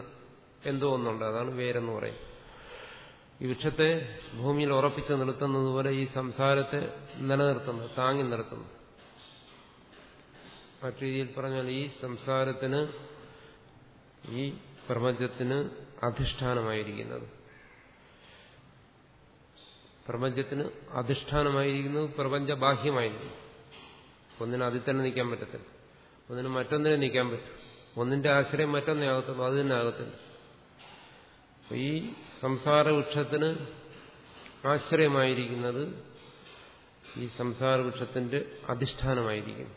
എന്തോ ഒന്നുണ്ട്. അതാണ് വേരെന്ന് പറയും ഈ വൃക്ഷത്തെ ഭൂമിയിൽ ഉറപ്പിച്ച് നിർത്തുന്നത് പോലെ ഈ സംസാരത്തെ നിലനിർത്തുന്നു താങ്ങി നിർത്തുന്നു. മറ്റു രീതിയിൽ പറഞ്ഞാൽ ഈ സംസാരത്തിന് ഈ പ്രപഞ്ചത്തിന് അധിഷ്ഠാനമായിരിക്കുന്നത്. പ്രപഞ്ചത്തിന് അധിഷ്ഠാനമായിരിക്കുന്നത് പ്രപഞ്ചബാഹ്യമായിരിക്കും. ഒന്നിന് അതിൽ തന്നെ നിൽക്കാൻ പറ്റത്തില്ല. ഒന്നിന് മറ്റൊന്നിനെ നിൽക്കാൻ പറ്റും. ഒന്നിന്റെ ആശ്രയം മറ്റൊന്നേ ആകത്തുള്ളൂ അത് തന്നെ ആകത്തില്ല. ഈ സംസാര വൃക്ഷത്തിന് ആശ്രയമായിരിക്കുന്നത് ഈ സംസാരവൃക്ഷത്തിന്റെ അധിഷ്ഠാനമായിരിക്കും.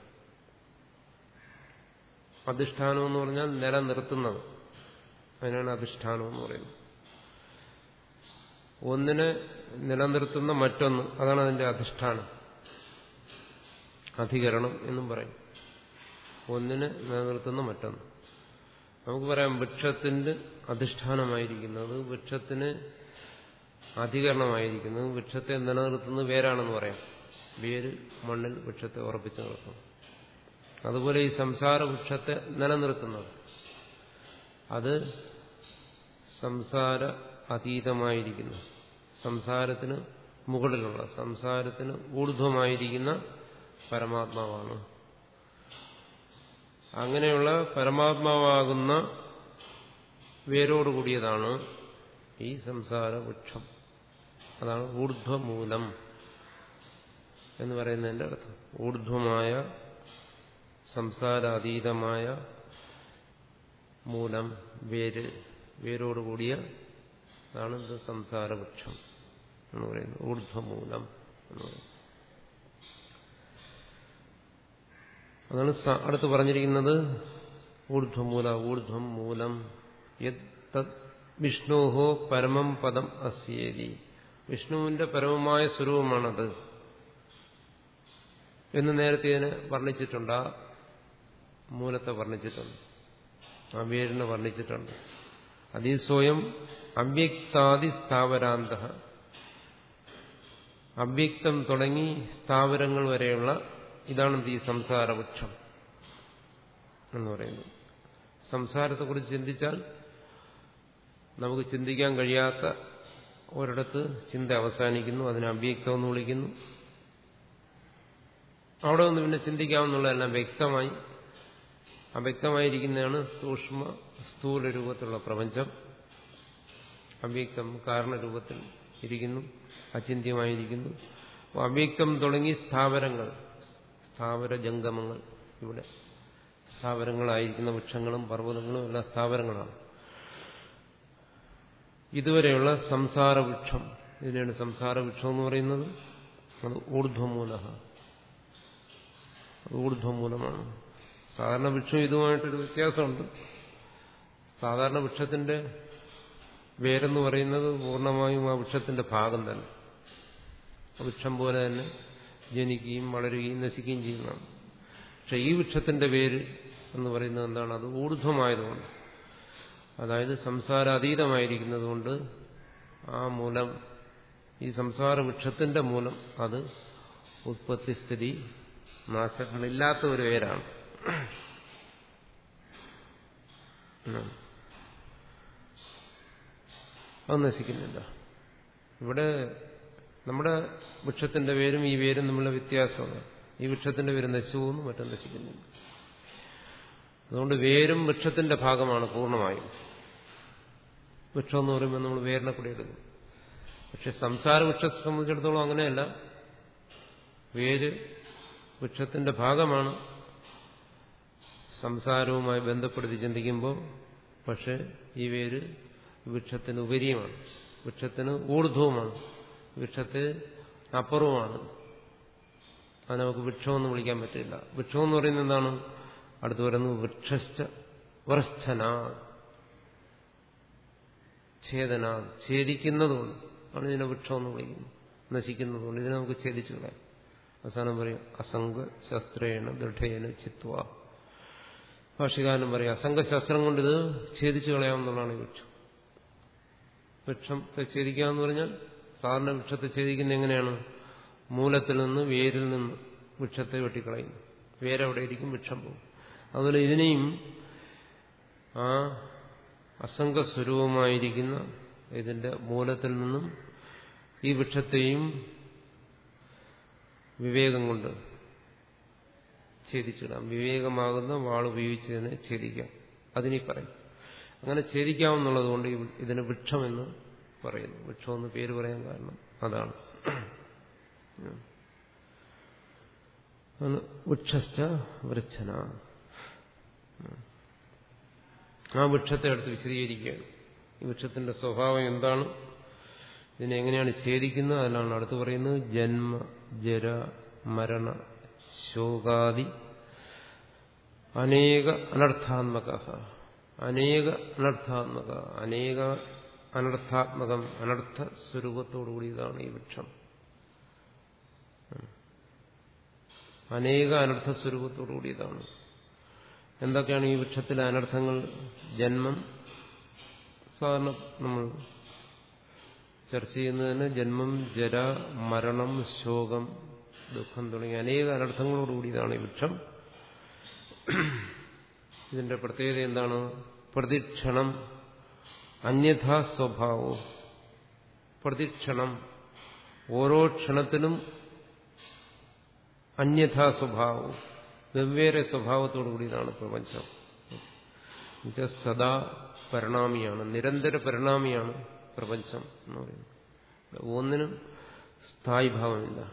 അധിഷ്ഠാനം എന്ന് പറഞ്ഞാൽ നിലനിർത്തുന്നത്. അതിനാണ് അധിഷ്ഠാനം എന്ന് പറയുന്നത്. ഒന്നിനെ നിലനിർത്തുന്ന മറ്റൊന്ന് അതാണ് അതിന്റെ അധിഷ്ഠാനം. അധികരണം എന്നും പറയും. ഒന്നിനെ നിലനിർത്തുന്ന മറ്റൊന്ന്. നമുക്ക് പറയാം വൃക്ഷത്തിന്റെ അധിഷ്ഠാനമായിരിക്കുന്നത് വൃക്ഷത്തിന് അധികരണമായിരിക്കുന്നത് വൃക്ഷത്തെ നിലനിർത്തുന്നത് വേരാണെന്ന് പറയാം. വേര് മണ്ണിൽ വൃക്ഷത്തെ ഉറപ്പിച്ചു നിർത്തുന്നു. അതുപോലെ ഈ സംസാര വൃക്ഷത്തെ നിലനിർത്തുന്നത്. അത് സംസാര അതീതമായിരിക്കുന്നു. സംസാരത്തിന് മുകളിലുള്ള സംസാരത്തിന് ഊർധ്വമായിരിക്കുന്ന പരമാത്മാവാണ്. അങ്ങനെയുള്ള പരമാത്മാവാകുന്ന വേരോടുകൂടിയതാണ് ഈ സംസാര വൃക്ഷം അതാണ് ഊർധ്വമൂലം എന്ന് പറയുന്നതിന്റെ അർത്ഥം. ഊർധ്വമായ സംസാരാതീതമായ മൂലം വേര് വേരോടുകൂടിയ അതാണ് ഇത് സംസാരവൃക്ഷം എന്ന് പറയുന്നത്. ഊർധ്വമൂലം എന്ന് പറയുന്നത്. അതാണ് അടുത്ത് പറഞ്ഞിരിക്കുന്നത് ഊർധ്വമൂല ഊർധ്വം മൂലം വിഷ്ണോഹോ പരമം പദം അസ്യേരി വിഷ്ണുവിന്റെ പരമമായ സ്വരൂപമാണത്. എന്ന് നേരത്തെ ഇതിനെ വർണിച്ചിട്ടുണ്ട്. ആ മൂലത്തെ വർണിച്ചിട്ടുണ്ട്. ആ വേരിനെ വർണിച്ചിട്ടുണ്ട്. അതീ സ്വയം അവ്യക്താദി സ്ഥാവരാന്ത. അവ്യക്തം തുടങ്ങി സ്ഥാവരങ്ങൾ വരെയുള്ള ഇതാണ് ഈ സംസാരവൃക്ഷം എന്ന് പറയുന്നത്. സംസാരത്തെക്കുറിച്ച് ചിന്തിച്ചാൽ നമുക്ക് ചിന്തിക്കാൻ കഴിയാത്ത ഒരിടത്ത് ചിന്ത അവസാനിക്കുന്നു അതിനെ അവ്യക്തം എന്ന് വിളിക്കുന്നു. അവിടെ നിന്ന് പിന്നെ ചിന്തിക്കാമെന്നുള്ളതെല്ലാം വ്യക്തമായി. അവ്യക്തമായിരിക്കുന്നതാണ് സൂക്ഷ്മ സ്ഥൂല രൂപത്തിലുള്ള പ്രപഞ്ചം. അവ്യക്തം കാരണരൂപത്തിൽ ഇരിക്കുന്നു അചിന്ത്യമായിരിക്കുന്നു. അവ്യക്തം തുടങ്ങി സ്ഥാപനങ്ങൾ സ്ഥാവര ജംഗമങ്ങൾ ഇവിടെ. സ്ഥാപനങ്ങളായിരിക്കുന്ന വൃക്ഷങ്ങളും പർവതങ്ങളും എല്ലാം സ്ഥാവരങ്ങളാണ്. ഇതുവരെയുള്ള സംസാരവൃക്ഷം. ഇതിനെയാണ് സംസാരവൃക്ഷം എന്ന് പറയുന്നത്. അത് ഊർധ്വമൂല ഊർധ്വമൂലമാണ്. സാധാരണ വൃക്ഷം ഇതുമായിട്ടൊരു വ്യത്യാസമുണ്ട്. സാധാരണ വൃക്ഷത്തിന്റെ വേരെന്ന് പറയുന്നത് പൂർണമായും ആ വൃക്ഷത്തിന്റെ ഭാഗം തന്നെ. വൃക്ഷം പോലെ തന്നെ ജനിക്കുകയും വളരുകയും നശിക്കുകയും ചെയ്യുന്നതാണ്. പക്ഷെ ഈ വൃക്ഷത്തിന്റെ വേര് എന്ന് പറയുന്നത് എന്താണ്? അത് ഊർധ്വമായതുകൊണ്ട്. അതായത് സംസാരാതീതമായിരിക്കുന്നതുകൊണ്ട് ആ മൂലം ഈ സംസാര വൃക്ഷത്തിന്റെ മൂലം അത് ഉത്പത്തിസ്ഥിതി നാശങ്ങളില്ലാത്ത ഒരു പേരാണ് അത് നശിക്കുന്നില്ല. ഇവിടെ നമ്മുടെ വൃക്ഷത്തിന്റെ പേരും ഈ പേരും തമ്മിലുള്ള വ്യത്യാസമാണ്. ഈ വൃക്ഷത്തിന്റെ പേര് നശിച്ചു പോകുന്നു മറ്റും നശിക്കുന്നില്ല. അതുകൊണ്ട് വേരും വൃക്ഷത്തിന്റെ ഭാഗമാണ് പൂർണമായും. വൃക്ഷം എന്ന് പറയുമ്പോൾ നമ്മൾ വേരിനെ കൂടി എടുക്കും. പക്ഷെ സംസാര വൃക്ഷത്തെ സംബന്ധിച്ചിടത്തോളം അങ്ങനെയല്ല. വേര് വൃക്ഷത്തിന്റെ ഭാഗമാണ്. സംസാരവുമായി ബന്ധപ്പെടുത്തി ചിന്തിക്കുമ്പോൾ പക്ഷെ ഈ വേര് വൃക്ഷത്തിന് ഉപരിയുമാണ്. വൃക്ഷത്തിന് ഊർധ്വവുമാണ്. വൃക്ഷത്തിന് അപ്പുറവുമാണ്. അത് നമുക്ക് വൃക്ഷമെന്ന് വിളിക്കാൻ പറ്റില്ല. വൃക്ഷം എന്ന് പറയുന്നത് എന്താണ്? അടുത്ത് വരുന്നു വൃക്ഷശ്ച വൃശ്ചന ഛേദന. ഛേദിക്കുന്നതുകൊണ്ട് ആണ് ഇതിനെ വൃക്ഷം എന്ന് പറയുന്നത് നശിക്കുന്നതുകൊണ്ട് ഇതിനെ നമുക്ക് ഛേദിച്ചു കളയാം അവസാനം പറയും അസംഗ ശസ്ത്രേണ ദൃഢേന ചിത്വ. ഭാഷകാരനും പറയും അസംഗശസ്ത്രം കൊണ്ട് ഇത് ഛേദിച്ചു കളയാമെന്നുള്ളതാണ് വൃക്ഷം. വൃക്ഷത്തെ ഛേദിക്കാമെന്ന് പറഞ്ഞാൽ സാധാരണ വൃക്ഷത്തെ ഛേദിക്കുന്ന എങ്ങനെയാണ്? മൂലത്തിൽ നിന്ന് വേരിൽ നിന്ന് വൃക്ഷത്തെ വെട്ടിക്കളയുന്നു. വേരെവിടെ ഇരിക്കും വൃക്ഷം പോകും. അതുപോലെ ഇതിനെയും ആ അസംഗസ്വരൂപമായിരിക്കുന്ന ഇതിന്റെ മൂലത്തിൽ നിന്നും ഈ വൃക്ഷത്തെയും വിവേകം കൊണ്ട് ഛേദിച്ചിടാം. വിവേകമാകുന്ന വാൾ ഉപയോഗിച്ചതിനെ ഛേദിക്കാം. അതിനീ പറയും. അങ്ങനെ ഛേദിക്കാമെന്നുള്ളത് കൊണ്ട് ഇതിന് വൃക്ഷമെന്ന് പറയുന്നു. വൃക്ഷമെന്ന് പേര് പറയാൻ കാരണം അതാണ്. വൃക്ഷസ്ഥ വൃച്ഛന. ആ വൃക്ഷത്തെ അടുത്ത് വിശദീകരിക്കുകയാണ്. ഈ വൃക്ഷത്തിന്റെ സ്വഭാവം എന്താണ്? ഇതിനെ എങ്ങനെയാണ് ഛേദിക്കുന്നത്? അതിലാണ് അടുത്ത് പറയുന്നത് ജന്മ ജര മരണ ശോകാദി അനേക അനർത്ഥാത്മക അനേക അനർത്ഥാത്മക അനേക അനർത്ഥാത്മകം അനർത്ഥ സ്വരൂപത്തോടുകൂടിയതാണ് ഈ വൃക്ഷം. അനേക അനർത്ഥ സ്വരൂപത്തോടുകൂടിയതാണ് എന്തൊക്കെയാണ് ഈ വൃക്ഷത്തിലെ അനർത്ഥങ്ങൾ? ജന്മം. സാധാരണ നമ്മൾ ചർച്ച ചെയ്യുന്നതിന് ജന്മം ജര മരണം ശോകം ദുഃഖം തുടങ്ങിയ അനേക അനർത്ഥങ്ങളോടുകൂടിയതാണ് ഈ വൃക്ഷം. ഇതിന്റെ പ്രത്യേകത എന്താണ്? പ്രതിക്ഷണം അന്യഥാ സ്വഭാവോ. പ്രതിക്ഷണം. ഓരോ ക്ഷണത്തിലും അന്യഥാ സ്വഭാവവും വെവ്വേറെ സ്വഭാവത്തോടു കൂടിയതാണ് പ്രപഞ്ചം. സദാ പരിണാമിയാണ് നിരന്തര പരിണാമിയാണ് പ്രപഞ്ചം എന്ന് പറയുന്നത്. ഒന്നിനും സ്ഥായി ഭാവമില്ല.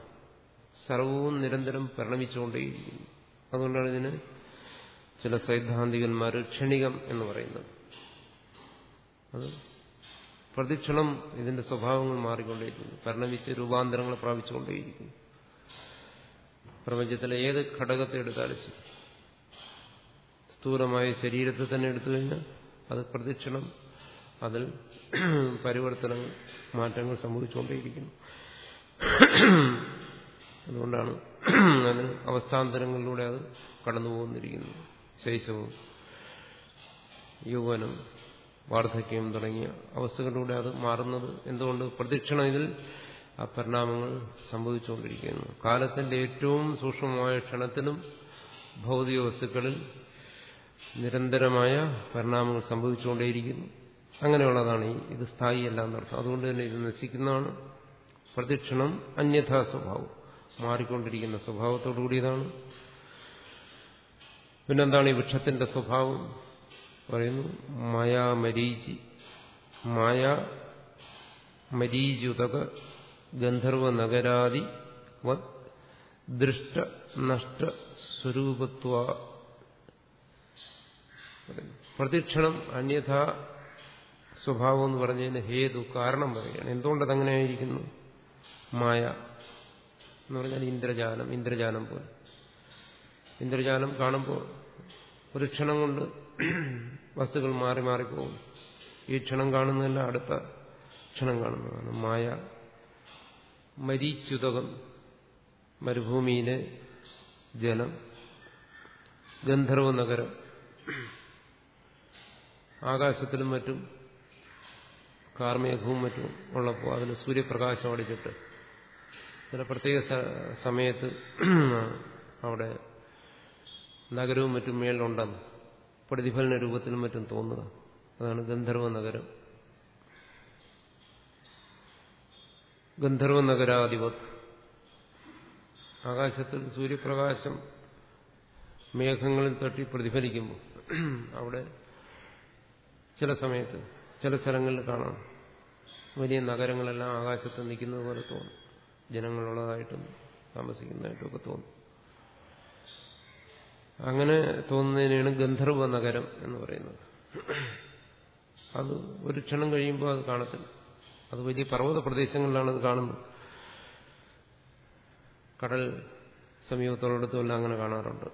സർവവും നിരന്തരം പരിണമിച്ചുകൊണ്ടേയിരിക്കുന്നു. അതുകൊണ്ടാണ് ഇതിന് ചില സൈദ്ധാന്തികന്മാർ ക്ഷണികം എന്ന് പറയുന്നത്. അത് പ്രതിക്ഷണം ഇതിന്റെ സ്വഭാവങ്ങൾ മാറിക്കൊണ്ടേയിരിക്കുന്നു. പരിണമിച്ച് രൂപാന്തരങ്ങൾ പ്രാപിച്ചുകൊണ്ടേയിരിക്കുന്നു. പ്രപഞ്ചത്തിലെ ഏത് ഘടകത്തെ എടുത്താലും ശരി. സ്ഥൂലമായ ശരീരത്തെ തന്നെ എടുത്തു കഴിഞ്ഞാൽ അത് പ്രദക്ഷിണം അതിൽ പരിവർത്തനങ്ങൾ മാറ്റങ്ങൾ സംഭവിച്ചുകൊണ്ടേയിരിക്കുന്നു. അതുകൊണ്ടാണ് അത് അവസ്ഥാന്തരങ്ങളിലൂടെ അത് കടന്നു പോകുന്നിരിക്കുന്നത് ശൈശവും യൗവനം വാർദ്ധക്യം തുടങ്ങിയ അവസ്ഥകളിലൂടെ അത് മാറുന്നത് എന്തുകൊണ്ട്? പ്രദക്ഷിണം ഇതിൽ ആ പരിണാമങ്ങൾ സംഭവിച്ചുകൊണ്ടിരിക്കുന്നു. കാലത്തിന്റെ ഏറ്റവും സൂക്ഷ്മമായ ക്ഷണത്തിലും ഭൗതിക വസ്തുക്കളിൽ നിരന്തരമായ പരിണാമങ്ങൾ സംഭവിച്ചുകൊണ്ടേയിരിക്കുന്നു. അങ്ങനെയുള്ളതാണ് ഇത് സ്ഥായിയല്ല എന്നർത്ഥം. അതുകൊണ്ട് തന്നെ ഇത് നശിക്കുന്നതാണ്. പ്രതിക്ഷണം അന്യഥാ സ്വഭാവം. മാറിക്കൊണ്ടിരിക്കുന്ന സ്വഭാവത്തോടു കൂടിയതാണ്. പിന്നെന്താണ് ഈ വൃക്ഷത്തിന്റെ സ്വഭാവം? പറയുന്നു മായാ മരീചി മായ മരീചുതക ഗന്ധർവ നഗരാദി ദൃഷ്ട നഷ്ട സ്വരൂപത്വ. പ്രതിക്ഷണം അന്യഥാ സ്വഭാവം എന്ന് പറഞ്ഞതിന് ഹേതു കാരണം പറയുകയാണ്. എന്തുകൊണ്ടത് അങ്ങനെയായിരിക്കുന്നു മായ എന്ന് പറഞ്ഞാൽ ഇന്ദ്രജാലം ഇന്ദ്രജാലം പോലെ. ഇന്ദ്രജാലം കാണുമ്പോൾ ഒരു ക്ഷണം കൊണ്ട് വസ്തുക്കൾ മാറി മാറിപ്പോകും ഈ ക്ഷണം കാണുന്നതല്ല അടുത്ത ക്ഷണം കാണുന്നതാണ് മായ. മരീച്യുതകം മരുഭൂമിയിലെ ജലം ഗന്ധർവ നഗരം. ആകാശത്തിലും മറ്റും കാർമേഘവും മറ്റും ഉള്ളപ്പോൾ അതിന് സൂര്യപ്രകാശം അടിച്ചിട്ട് ചില പ്രത്യേക സമയത്ത് അവിടെ നഗരവും മറ്റും മേളിലുണ്ടെന്ന് പ്രതിഫലന രൂപത്തിലും മറ്റും തോന്നുക. അതാണ് ഗന്ധർവ നഗരം. ഗന്ധർവ നഗരാധിപത് ആകാശത്തിൽ സൂര്യപ്രകാശം മേഘങ്ങളിൽ തട്ടി പ്രതിഫലിക്കുമ്പോൾ അവിടെ ചില സമയത്ത് ചില സ്ഥലങ്ങളിൽ കാണാം. വലിയ നഗരങ്ങളെല്ലാം ആകാശത്ത് നിൽക്കുന്നത് പോലെ തോന്നും. ജനങ്ങളുള്ളതായിട്ടും താമസിക്കുന്നതായിട്ടും ഒക്കെ തോന്നും. അങ്ങനെ തോന്നുന്നതിനാണ് ഗന്ധർവ നഗരം എന്ന് പറയുന്നത്. അത് ഒരു ക്ഷണം കഴിയുമ്പോൾ അത് കാണത്തില്ല. അത് വലിയ പർവത പ്രദേശങ്ങളിലാണ് അത് കാണുന്നത്. കടൽ സമീപത്തോടത്തുമെല്ലാം അങ്ങനെ കാണാറുണ്ട്.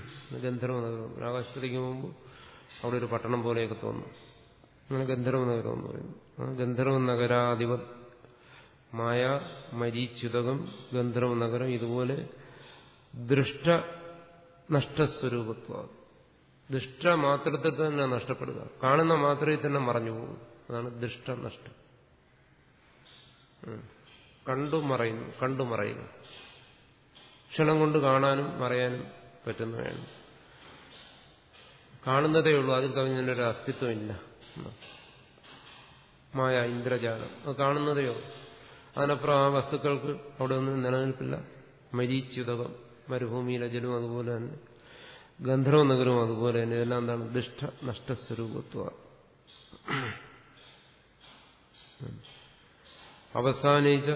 ഗന്ധർവ നഗരം. ആകാശത്തിലേക്ക് പോകുമ്പോൾ അവിടെ ഒരു പട്ടണം പോലെയൊക്കെ തോന്നും. അങ്ങനെ ഗന്ധർവ നഗരം എന്ന് പറയുന്നു. ഗന്ധർവ നഗരാധിപ മായ മരീച്യുതകം ഗന്ധർവ നഗരം ഇതുപോലെ ദൃഷ്ട നഷ്ടസ്വരൂപത്വ ദുഷ്ടമാത്രത്തിൽ തന്നെ നഷ്ടപ്പെടുക. കാണുന്ന മാത്രയിൽ തന്നെ മറഞ്ഞു പോകും. അതാണ് ദുഷ്ടനഷ്ടം. കണ്ടു മറയുന്നു കണ്ടു മറയുന്നു ക്ഷണം കൊണ്ട് കാണാനും മറയാനും പറ്റുന്നവയാണ് കാണുന്നതേ ഉള്ളൂ. അതിൽ കവിഞ്ഞൊരു അസ്തിത്വമില്ല. മായ ഇന്ദ്രജാലം. അത് കാണുന്നതേ ഉള്ളൂ. അതിനപ്പുറം ആ വസ്തുക്കൾക്ക് അവിടെ ഒന്നും നിലനിൽപ്പില്ല. മരീച്യുതകം മരുഭൂമിയിലെ ജലവും അതുപോലെ തന്നെ. ഗന്ധർവ നഗരവും അതുപോലെ തന്നെ. ഇതെല്ലാം എന്താണ്? ദുഷ്ട നഷ്ടസ്വരൂപത്വ അവസാനിച്ച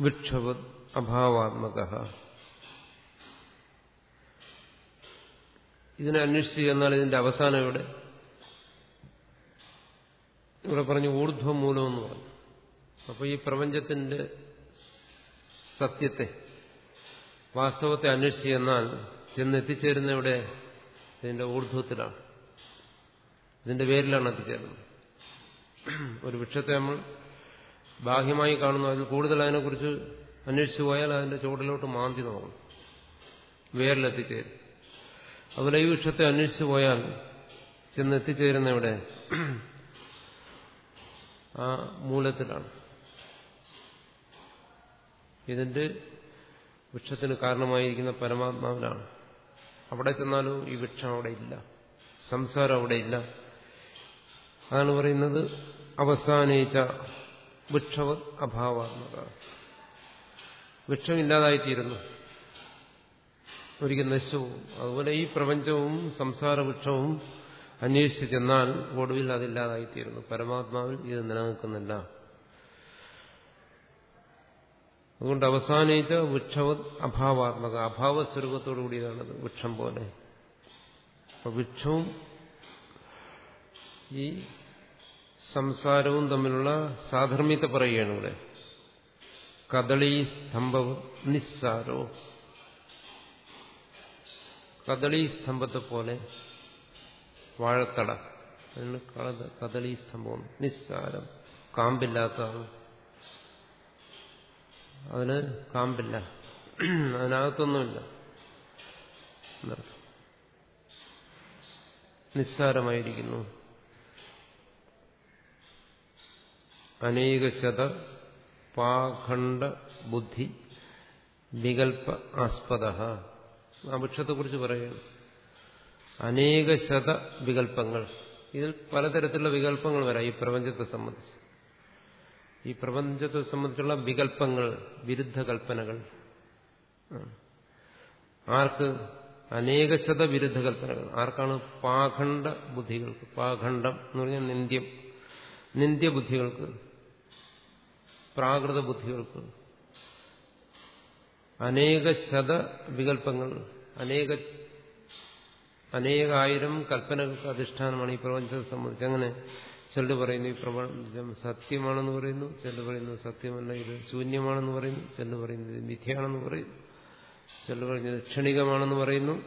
വിക്ഷവത് അഭാവാത്മക. ഇതിനെ അന്വേഷിച്ച് എന്നാൽ ഇതിന്റെ അവസാനം ഇവിടെ. ഇവിടെ പറഞ്ഞു ഊർധ്വം മൂലം എന്ന് പറഞ്ഞു. അപ്പൊ ഈ പ്രപഞ്ചത്തിന്റെ സത്യത്തെ വാസ്തവത്തെ അന്വേഷിച്ച് എന്നാൽ ചെന്നെത്തിച്ചേരുന്ന ഇവിടെ ഇതിന്റെ ഊർധ്വത്തിലാണ്. ഇതിന്റെ പേരിലാണ് എത്തിച്ചേരുന്നത്. ഒരു വൃക്ഷത്തെ നമ്മൾ ബാഹ്യമായി കാണുന്നു. അതിൽ കൂടുതൽ അതിനെക്കുറിച്ച് അന്വേഷിച്ചു പോയാൽ അതിന്റെ ചുവടിലോട്ട് മാന്തി നോക്കണം. വേരിലെത്തിച്ചേരും അതുപോലെ ഈ വൃക്ഷത്തെ അന്വേഷിച്ചു പോയാൽ ചെന്ന് എത്തിച്ചേരുന്ന ഇവിടെ ആ മൂലത്തിലാണ്. ഇതിന്റെ വൃക്ഷത്തിന് കാരണമായിരിക്കുന്ന പരമാത്മാവിലാണ് അവിടെ ചെന്നാലും ഈ വൃക്ഷം അവിടെ ഇല്ല. സംസാരം അവിടെ ഇല്ല. അതാണ് പറയുന്നത് അവസാനിച്ച വൃക്ഷവ അഭാവാത്മക വൃക്ഷമില്ലാതായിത്തീരുന്നു ഒരിക്കൽ നശവും അതുപോലെ ഈ പ്രപഞ്ചവും സംസാര വൃക്ഷവും അന്വേഷിച്ച് ചെന്നാൽ ഒടുവിൽ അതില്ലാതായിത്തീരുന്നു പരമാത്മാവിൽ ഇത് നിലനിൽക്കുന്നില്ല. അതുകൊണ്ട് അവസാനിച്ച വൃക്ഷവ അഭാവാത്മക. അഭാവസ്വരൂപത്തോടു കൂടിയതാണത് വൃക്ഷം പോലെ. അപ്പൊ വൃക്ഷവും ഈ സംസാരവും തമ്മിലുള്ള സാധർമ്മ്യത്തെ പറയുകയാണ് ഇവിടെ. കദളി സ്തംഭവും നിസ്സാരോ കദളി സ്തംഭത്തെ പോലെ വാഴത്തട കദളി സ്തംഭം നിസ്സാരം. കാമ്പില്ലാത്തതാണ്. അതിന് കാമ്പില്ല. അതിനകത്തൊന്നുമില്ല. നിസ്സാരമായിരിക്കുന്നു. അനേകശത പാഖണ്ഡ ബുദ്ധി വികൽപ്പ ആസ്പദ ആ വൃക്ഷത്തെക്കുറിച്ച് പറയുക അനേകശത വികല്പങ്ങൾ ഇതിൽ പലതരത്തിലുള്ള വികല്പങ്ങൾ വരാം ഈ പ്രപഞ്ചത്തെ സംബന്ധിച്ച്. ഈ പ്രപഞ്ചത്തെ സംബന്ധിച്ചുള്ള വികല്പങ്ങൾ വിരുദ്ധ കൽപ്പനകൾ. ആർക്ക്? അനേകശത വിരുദ്ധ കൽപ്പനകൾ. ആർക്കാണ്? പാഖണ്ഡ ബുദ്ധികൾക്ക്. പാഖണ്ഡം എന്ന് പറഞ്ഞാൽ നിന്ദ്യം. നിന്ദ്യബുദ്ധികൾക്ക്. പ്രാകൃത ബുദ്ധികൾക്ക്. അനേക ശത വികല്പങ്ങൾ അനേക അനേകായിരം കൽപ്പനകൾക്ക് അധിഷ്ഠാനമാണ് ഈ പ്രപഞ്ചത്തെ സംബന്ധിച്ച്. അങ്ങനെ ചിലർ പറയുന്നു ഈ പ്രപഞ്ചം സത്യമാണെന്ന് പറയുന്നു ചിലർ പറയുന്നു സത്യമല്ല ഇത് ശൂന്യമാണെന്ന് പറയുന്നു ചിലർ ഇത് മിഥ്യയാണെന്ന് പറയുന്നു ചിലർ പറയുന്നത് ക്ഷണികമാണെന്ന് പറയുന്നു.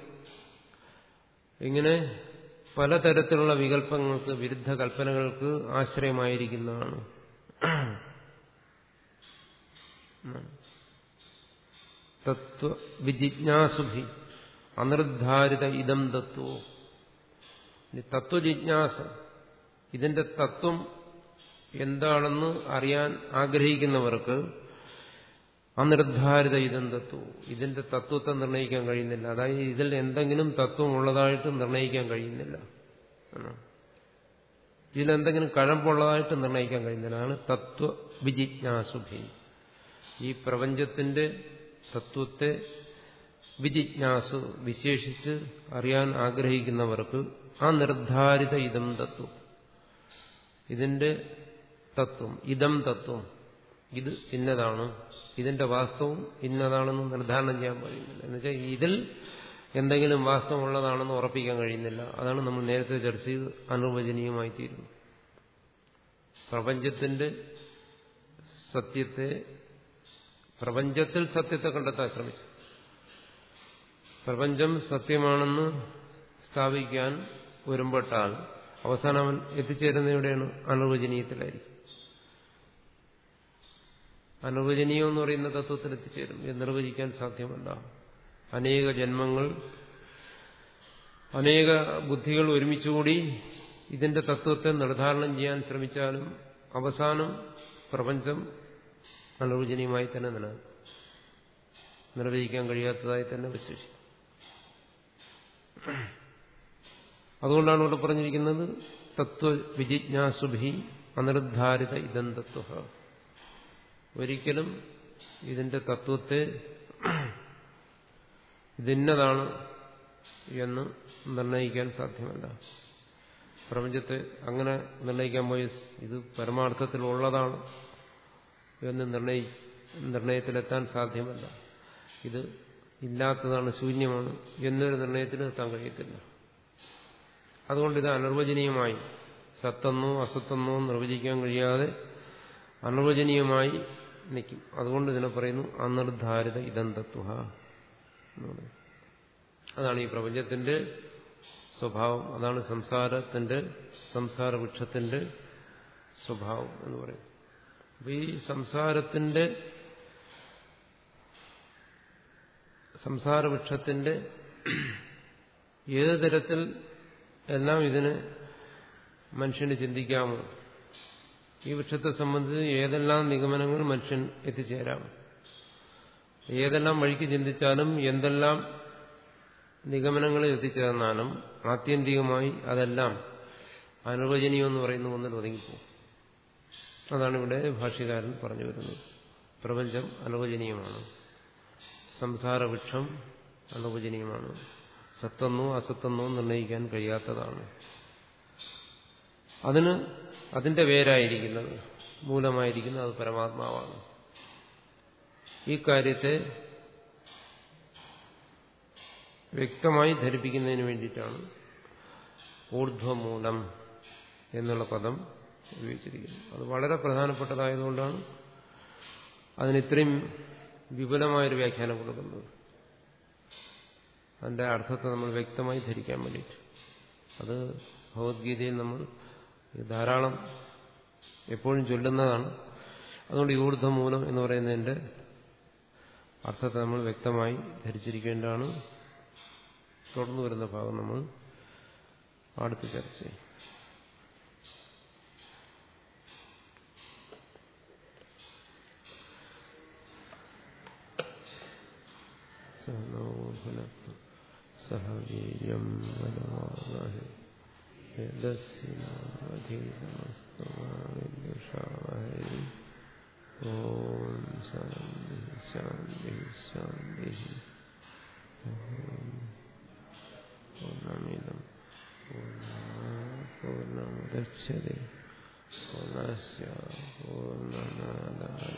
ഇങ്ങനെ പലതരത്തിലുള്ള വികല്പങ്ങൾക്ക് വിരുദ്ധ കൽപ്പനകൾക്ക് ആശ്രയമായിരിക്കുന്നതാണ്. തത്വ വിജിജ്ഞാസുഭി അനിർദ്ധാരിത ഇതം തത്വോ. തത്വജിജ്ഞാസ ഇതിന്റെ തത്വം എന്താണെന്ന് അറിയാൻ ആഗ്രഹിക്കുന്നവർക്ക് അനിർദ്ധാരിത ഇതം തത്വം ഇതിന്റെ തത്വത്തെ നിർണയിക്കാൻ കഴിയുന്നില്ല. അതായത് ഇതിൽ എന്തെങ്കിലും തത്വം ഉള്ളതായിട്ട് നിർണയിക്കാൻ കഴിയുന്നില്ല ഇതിലെന്തെങ്കിലും കഴമ്പുള്ളതായിട്ട് നിർണയിക്കാൻ കഴിയുന്നില്ല. അതാണ് തത്വ വിജിജ്ഞാസുഭി. ഈ പ്രപഞ്ചത്തിന്റെ തത്വത്തെ വിജിജ്ഞാസു വിശേഷിച്ച് അറിയാൻ ആഗ്രഹിക്കുന്നവർക്ക് ആ നിർദ്ധാരിത ഇതം തത്വം. ഇതിന്റെ തത്വം ഇതം തത്വം. ഇത് ഇന്നതാണ്. ഇതിന്റെ വാസ്തവം ഇന്നതാണെന്ന് നിർദ്ധാരണം ചെയ്യാൻ കഴിയുന്നില്ല എന്നുവെച്ചാൽ ഇതിൽ എന്തെങ്കിലും വാസ്തവമുള്ളതാണെന്ന് ഉറപ്പിക്കാൻ കഴിയുന്നില്ല. അതാണ് നമ്മൾ നേരത്തെ ചർച്ച ചെയ്ത് അനുവചനീയമായി തീരുന്നു പ്രപഞ്ചത്തിന്റെ സത്യത്തെ പ്രപഞ്ചത്തിൽ സത്യത്തെ കണ്ടെത്താൻ ശ്രമിച്ചു. പ്രപഞ്ചം സത്യമാണെന്ന് സ്ഥാപിക്കാൻ ഒരുമ്പെട്ടാൽ അവസാനം അവൻ എത്തിച്ചേരുന്ന എവിടെയാണ്? അനിർവചനീയത്തിലായിരിക്കും. അനിർവചനീയം എന്ന് പറയുന്ന തത്വത്തിൽ എത്തിച്ചേരും. ഇത് നിർവചിക്കാൻ സാധ്യമല്ല അനേക ജന്മങ്ങൾ അനേക ബുദ്ധികൾ ഒരുമിച്ചുകൂടി ഇതിന്റെ തത്വത്തെ നിർദ്ധാരണം ചെയ്യാൻ ശ്രമിച്ചാലും അവസാനം പ്രപഞ്ചം അനിർവചനീയമായി തന്നെ നിലനിൽക്കും. നിർവചിക്കാൻ കഴിയാത്തതായി തന്നെ വിശേഷിക്കും അതുകൊണ്ടാണ് ഇവിടെ പറഞ്ഞിരിക്കുന്നത് തത്വവിജിജ്ഞാസുഭി അനിർദ്ധാരിത ഇതം തത്വ. ഒരിക്കലും ഇതിന്റെ തത്വത്തെ ഇതിന്നതാണ് എന്ന് നിർണയിക്കാൻ സാധ്യമല്ല. പ്രപഞ്ചത്തെ അങ്ങനെ നിർണയിക്കാൻ പോയി ഇത് പരമാർത്ഥത്തിലുള്ളതാണ് എന്ന് നിർണയി നിർണയത്തിലെത്താൻ സാധ്യമല്ല. ഇത് ഇല്ലാത്തതാണ് ശൂന്യമാണ് എന്നൊരു നിർണയത്തിന് എത്താൻ കഴിയത്തില്ല. അതുകൊണ്ട് ഇത് അനിർവചനീയമായി സത്തെന്നോ അസത്തെന്നോ നിർവചിക്കാൻ കഴിയാതെ അനിർവചനീയമായി നിൽക്കും. അതുകൊണ്ട് ഇതിനെ പറയുന്നു അനിർധാരിത ഇതം തത്വ അതാണ് ഈ പ്രപഞ്ചത്തിന്റെ സ്വഭാവം. അതാണ് സംസാരത്തിന്റെ സംസാര വൃക്ഷത്തിന്റെ സ്വഭാവം എന്ന് പറയും. അപ്പൊ ഈ സംസാരത്തിന്റെ സംസാരവൃക്ഷത്തിന്റെ ഏത് തരത്തിൽ എല്ലാം ഇതിന് മനുഷ്യന് ചിന്തിക്കാമോ? ഈ വൃക്ഷത്തെ സംബന്ധിച്ച് ഏതെല്ലാം നിഗമനങ്ങൾ മനുഷ്യൻ എത്തിച്ചേരാം? ഏതെല്ലാം വഴിക്ക് ചിന്തിച്ചാലും എന്തെല്ലാം നിഗമനങ്ങളിൽ എത്തിച്ചേർന്നാലും ആത്യന്തികമായി അതെല്ലാം അനുവചനീയമെന്ന് പറയുന്ന ഒന്നിൽ ഒതുങ്ങിപ്പോകും. അതാണ് ഇവിടെ ഭാഷ്യകാരൻ പറഞ്ഞു വരുന്നത്. പ്രപഞ്ചം അനുവചനീയമാണ് സംസാരവൃക്ഷം അനുവചനീയമാണ് സത്തെന്നോ അസത്തെന്നോ നിർണയിക്കാൻ കഴിയാത്തതാണ്. അതിന് അതിന്റെ വേരായിരിക്കുന്നത് മൂലമായിരിക്കുന്നത് അത് പരമാത്മാവാണ്. ഈ കാര്യത്തെ വ്യക്തമായി ധരിപ്പിക്കുന്നതിന് വേണ്ടിയിട്ടാണ് ഊർധ്വമൂലം എന്നുള്ള പദം ഉപയോഗിച്ചിരിക്കുന്നത്. അത് വളരെ പ്രധാനപ്പെട്ടതായതുകൊണ്ടാണ് അതിന് ഇത്രയും വിപുലമായൊരു വ്യാഖ്യാനം കൊടുക്കുന്നത്. അതിന്റെ അർത്ഥത്തെ നമ്മൾ വ്യക്തമായി ധരിക്കാൻ വേണ്ടിയിട്ട്. അത് ഭഗവത്ഗീതയിൽ നമ്മൾ ധാരാളം എപ്പോഴും ചൊല്ലുന്നതാണ്. അതുകൊണ്ട് യൂർദ്ധ മൂലം എന്ന് പറയുന്നതിന്റെ അർത്ഥത്തെ നമ്മൾ വ്യക്തമായി ധരിച്ചിരിക്കേണ്ടതാണ്. തുടർന്നു വരുന്ന ഭാഗം നമ്മൾ അടുത്ത് ചർച്ച ചെയ്യും സഹനോ ഭുനക്തു സഹ വീര്യം വനവാഹി യദസ്യധീതമസ്തവാഹി ഓം ശാന്തി ശാന്തി ശാന്തി പൂർണമിതം പൂർണമുദച്യത്തെ പൂർണസ്യ പൂർണമാദായ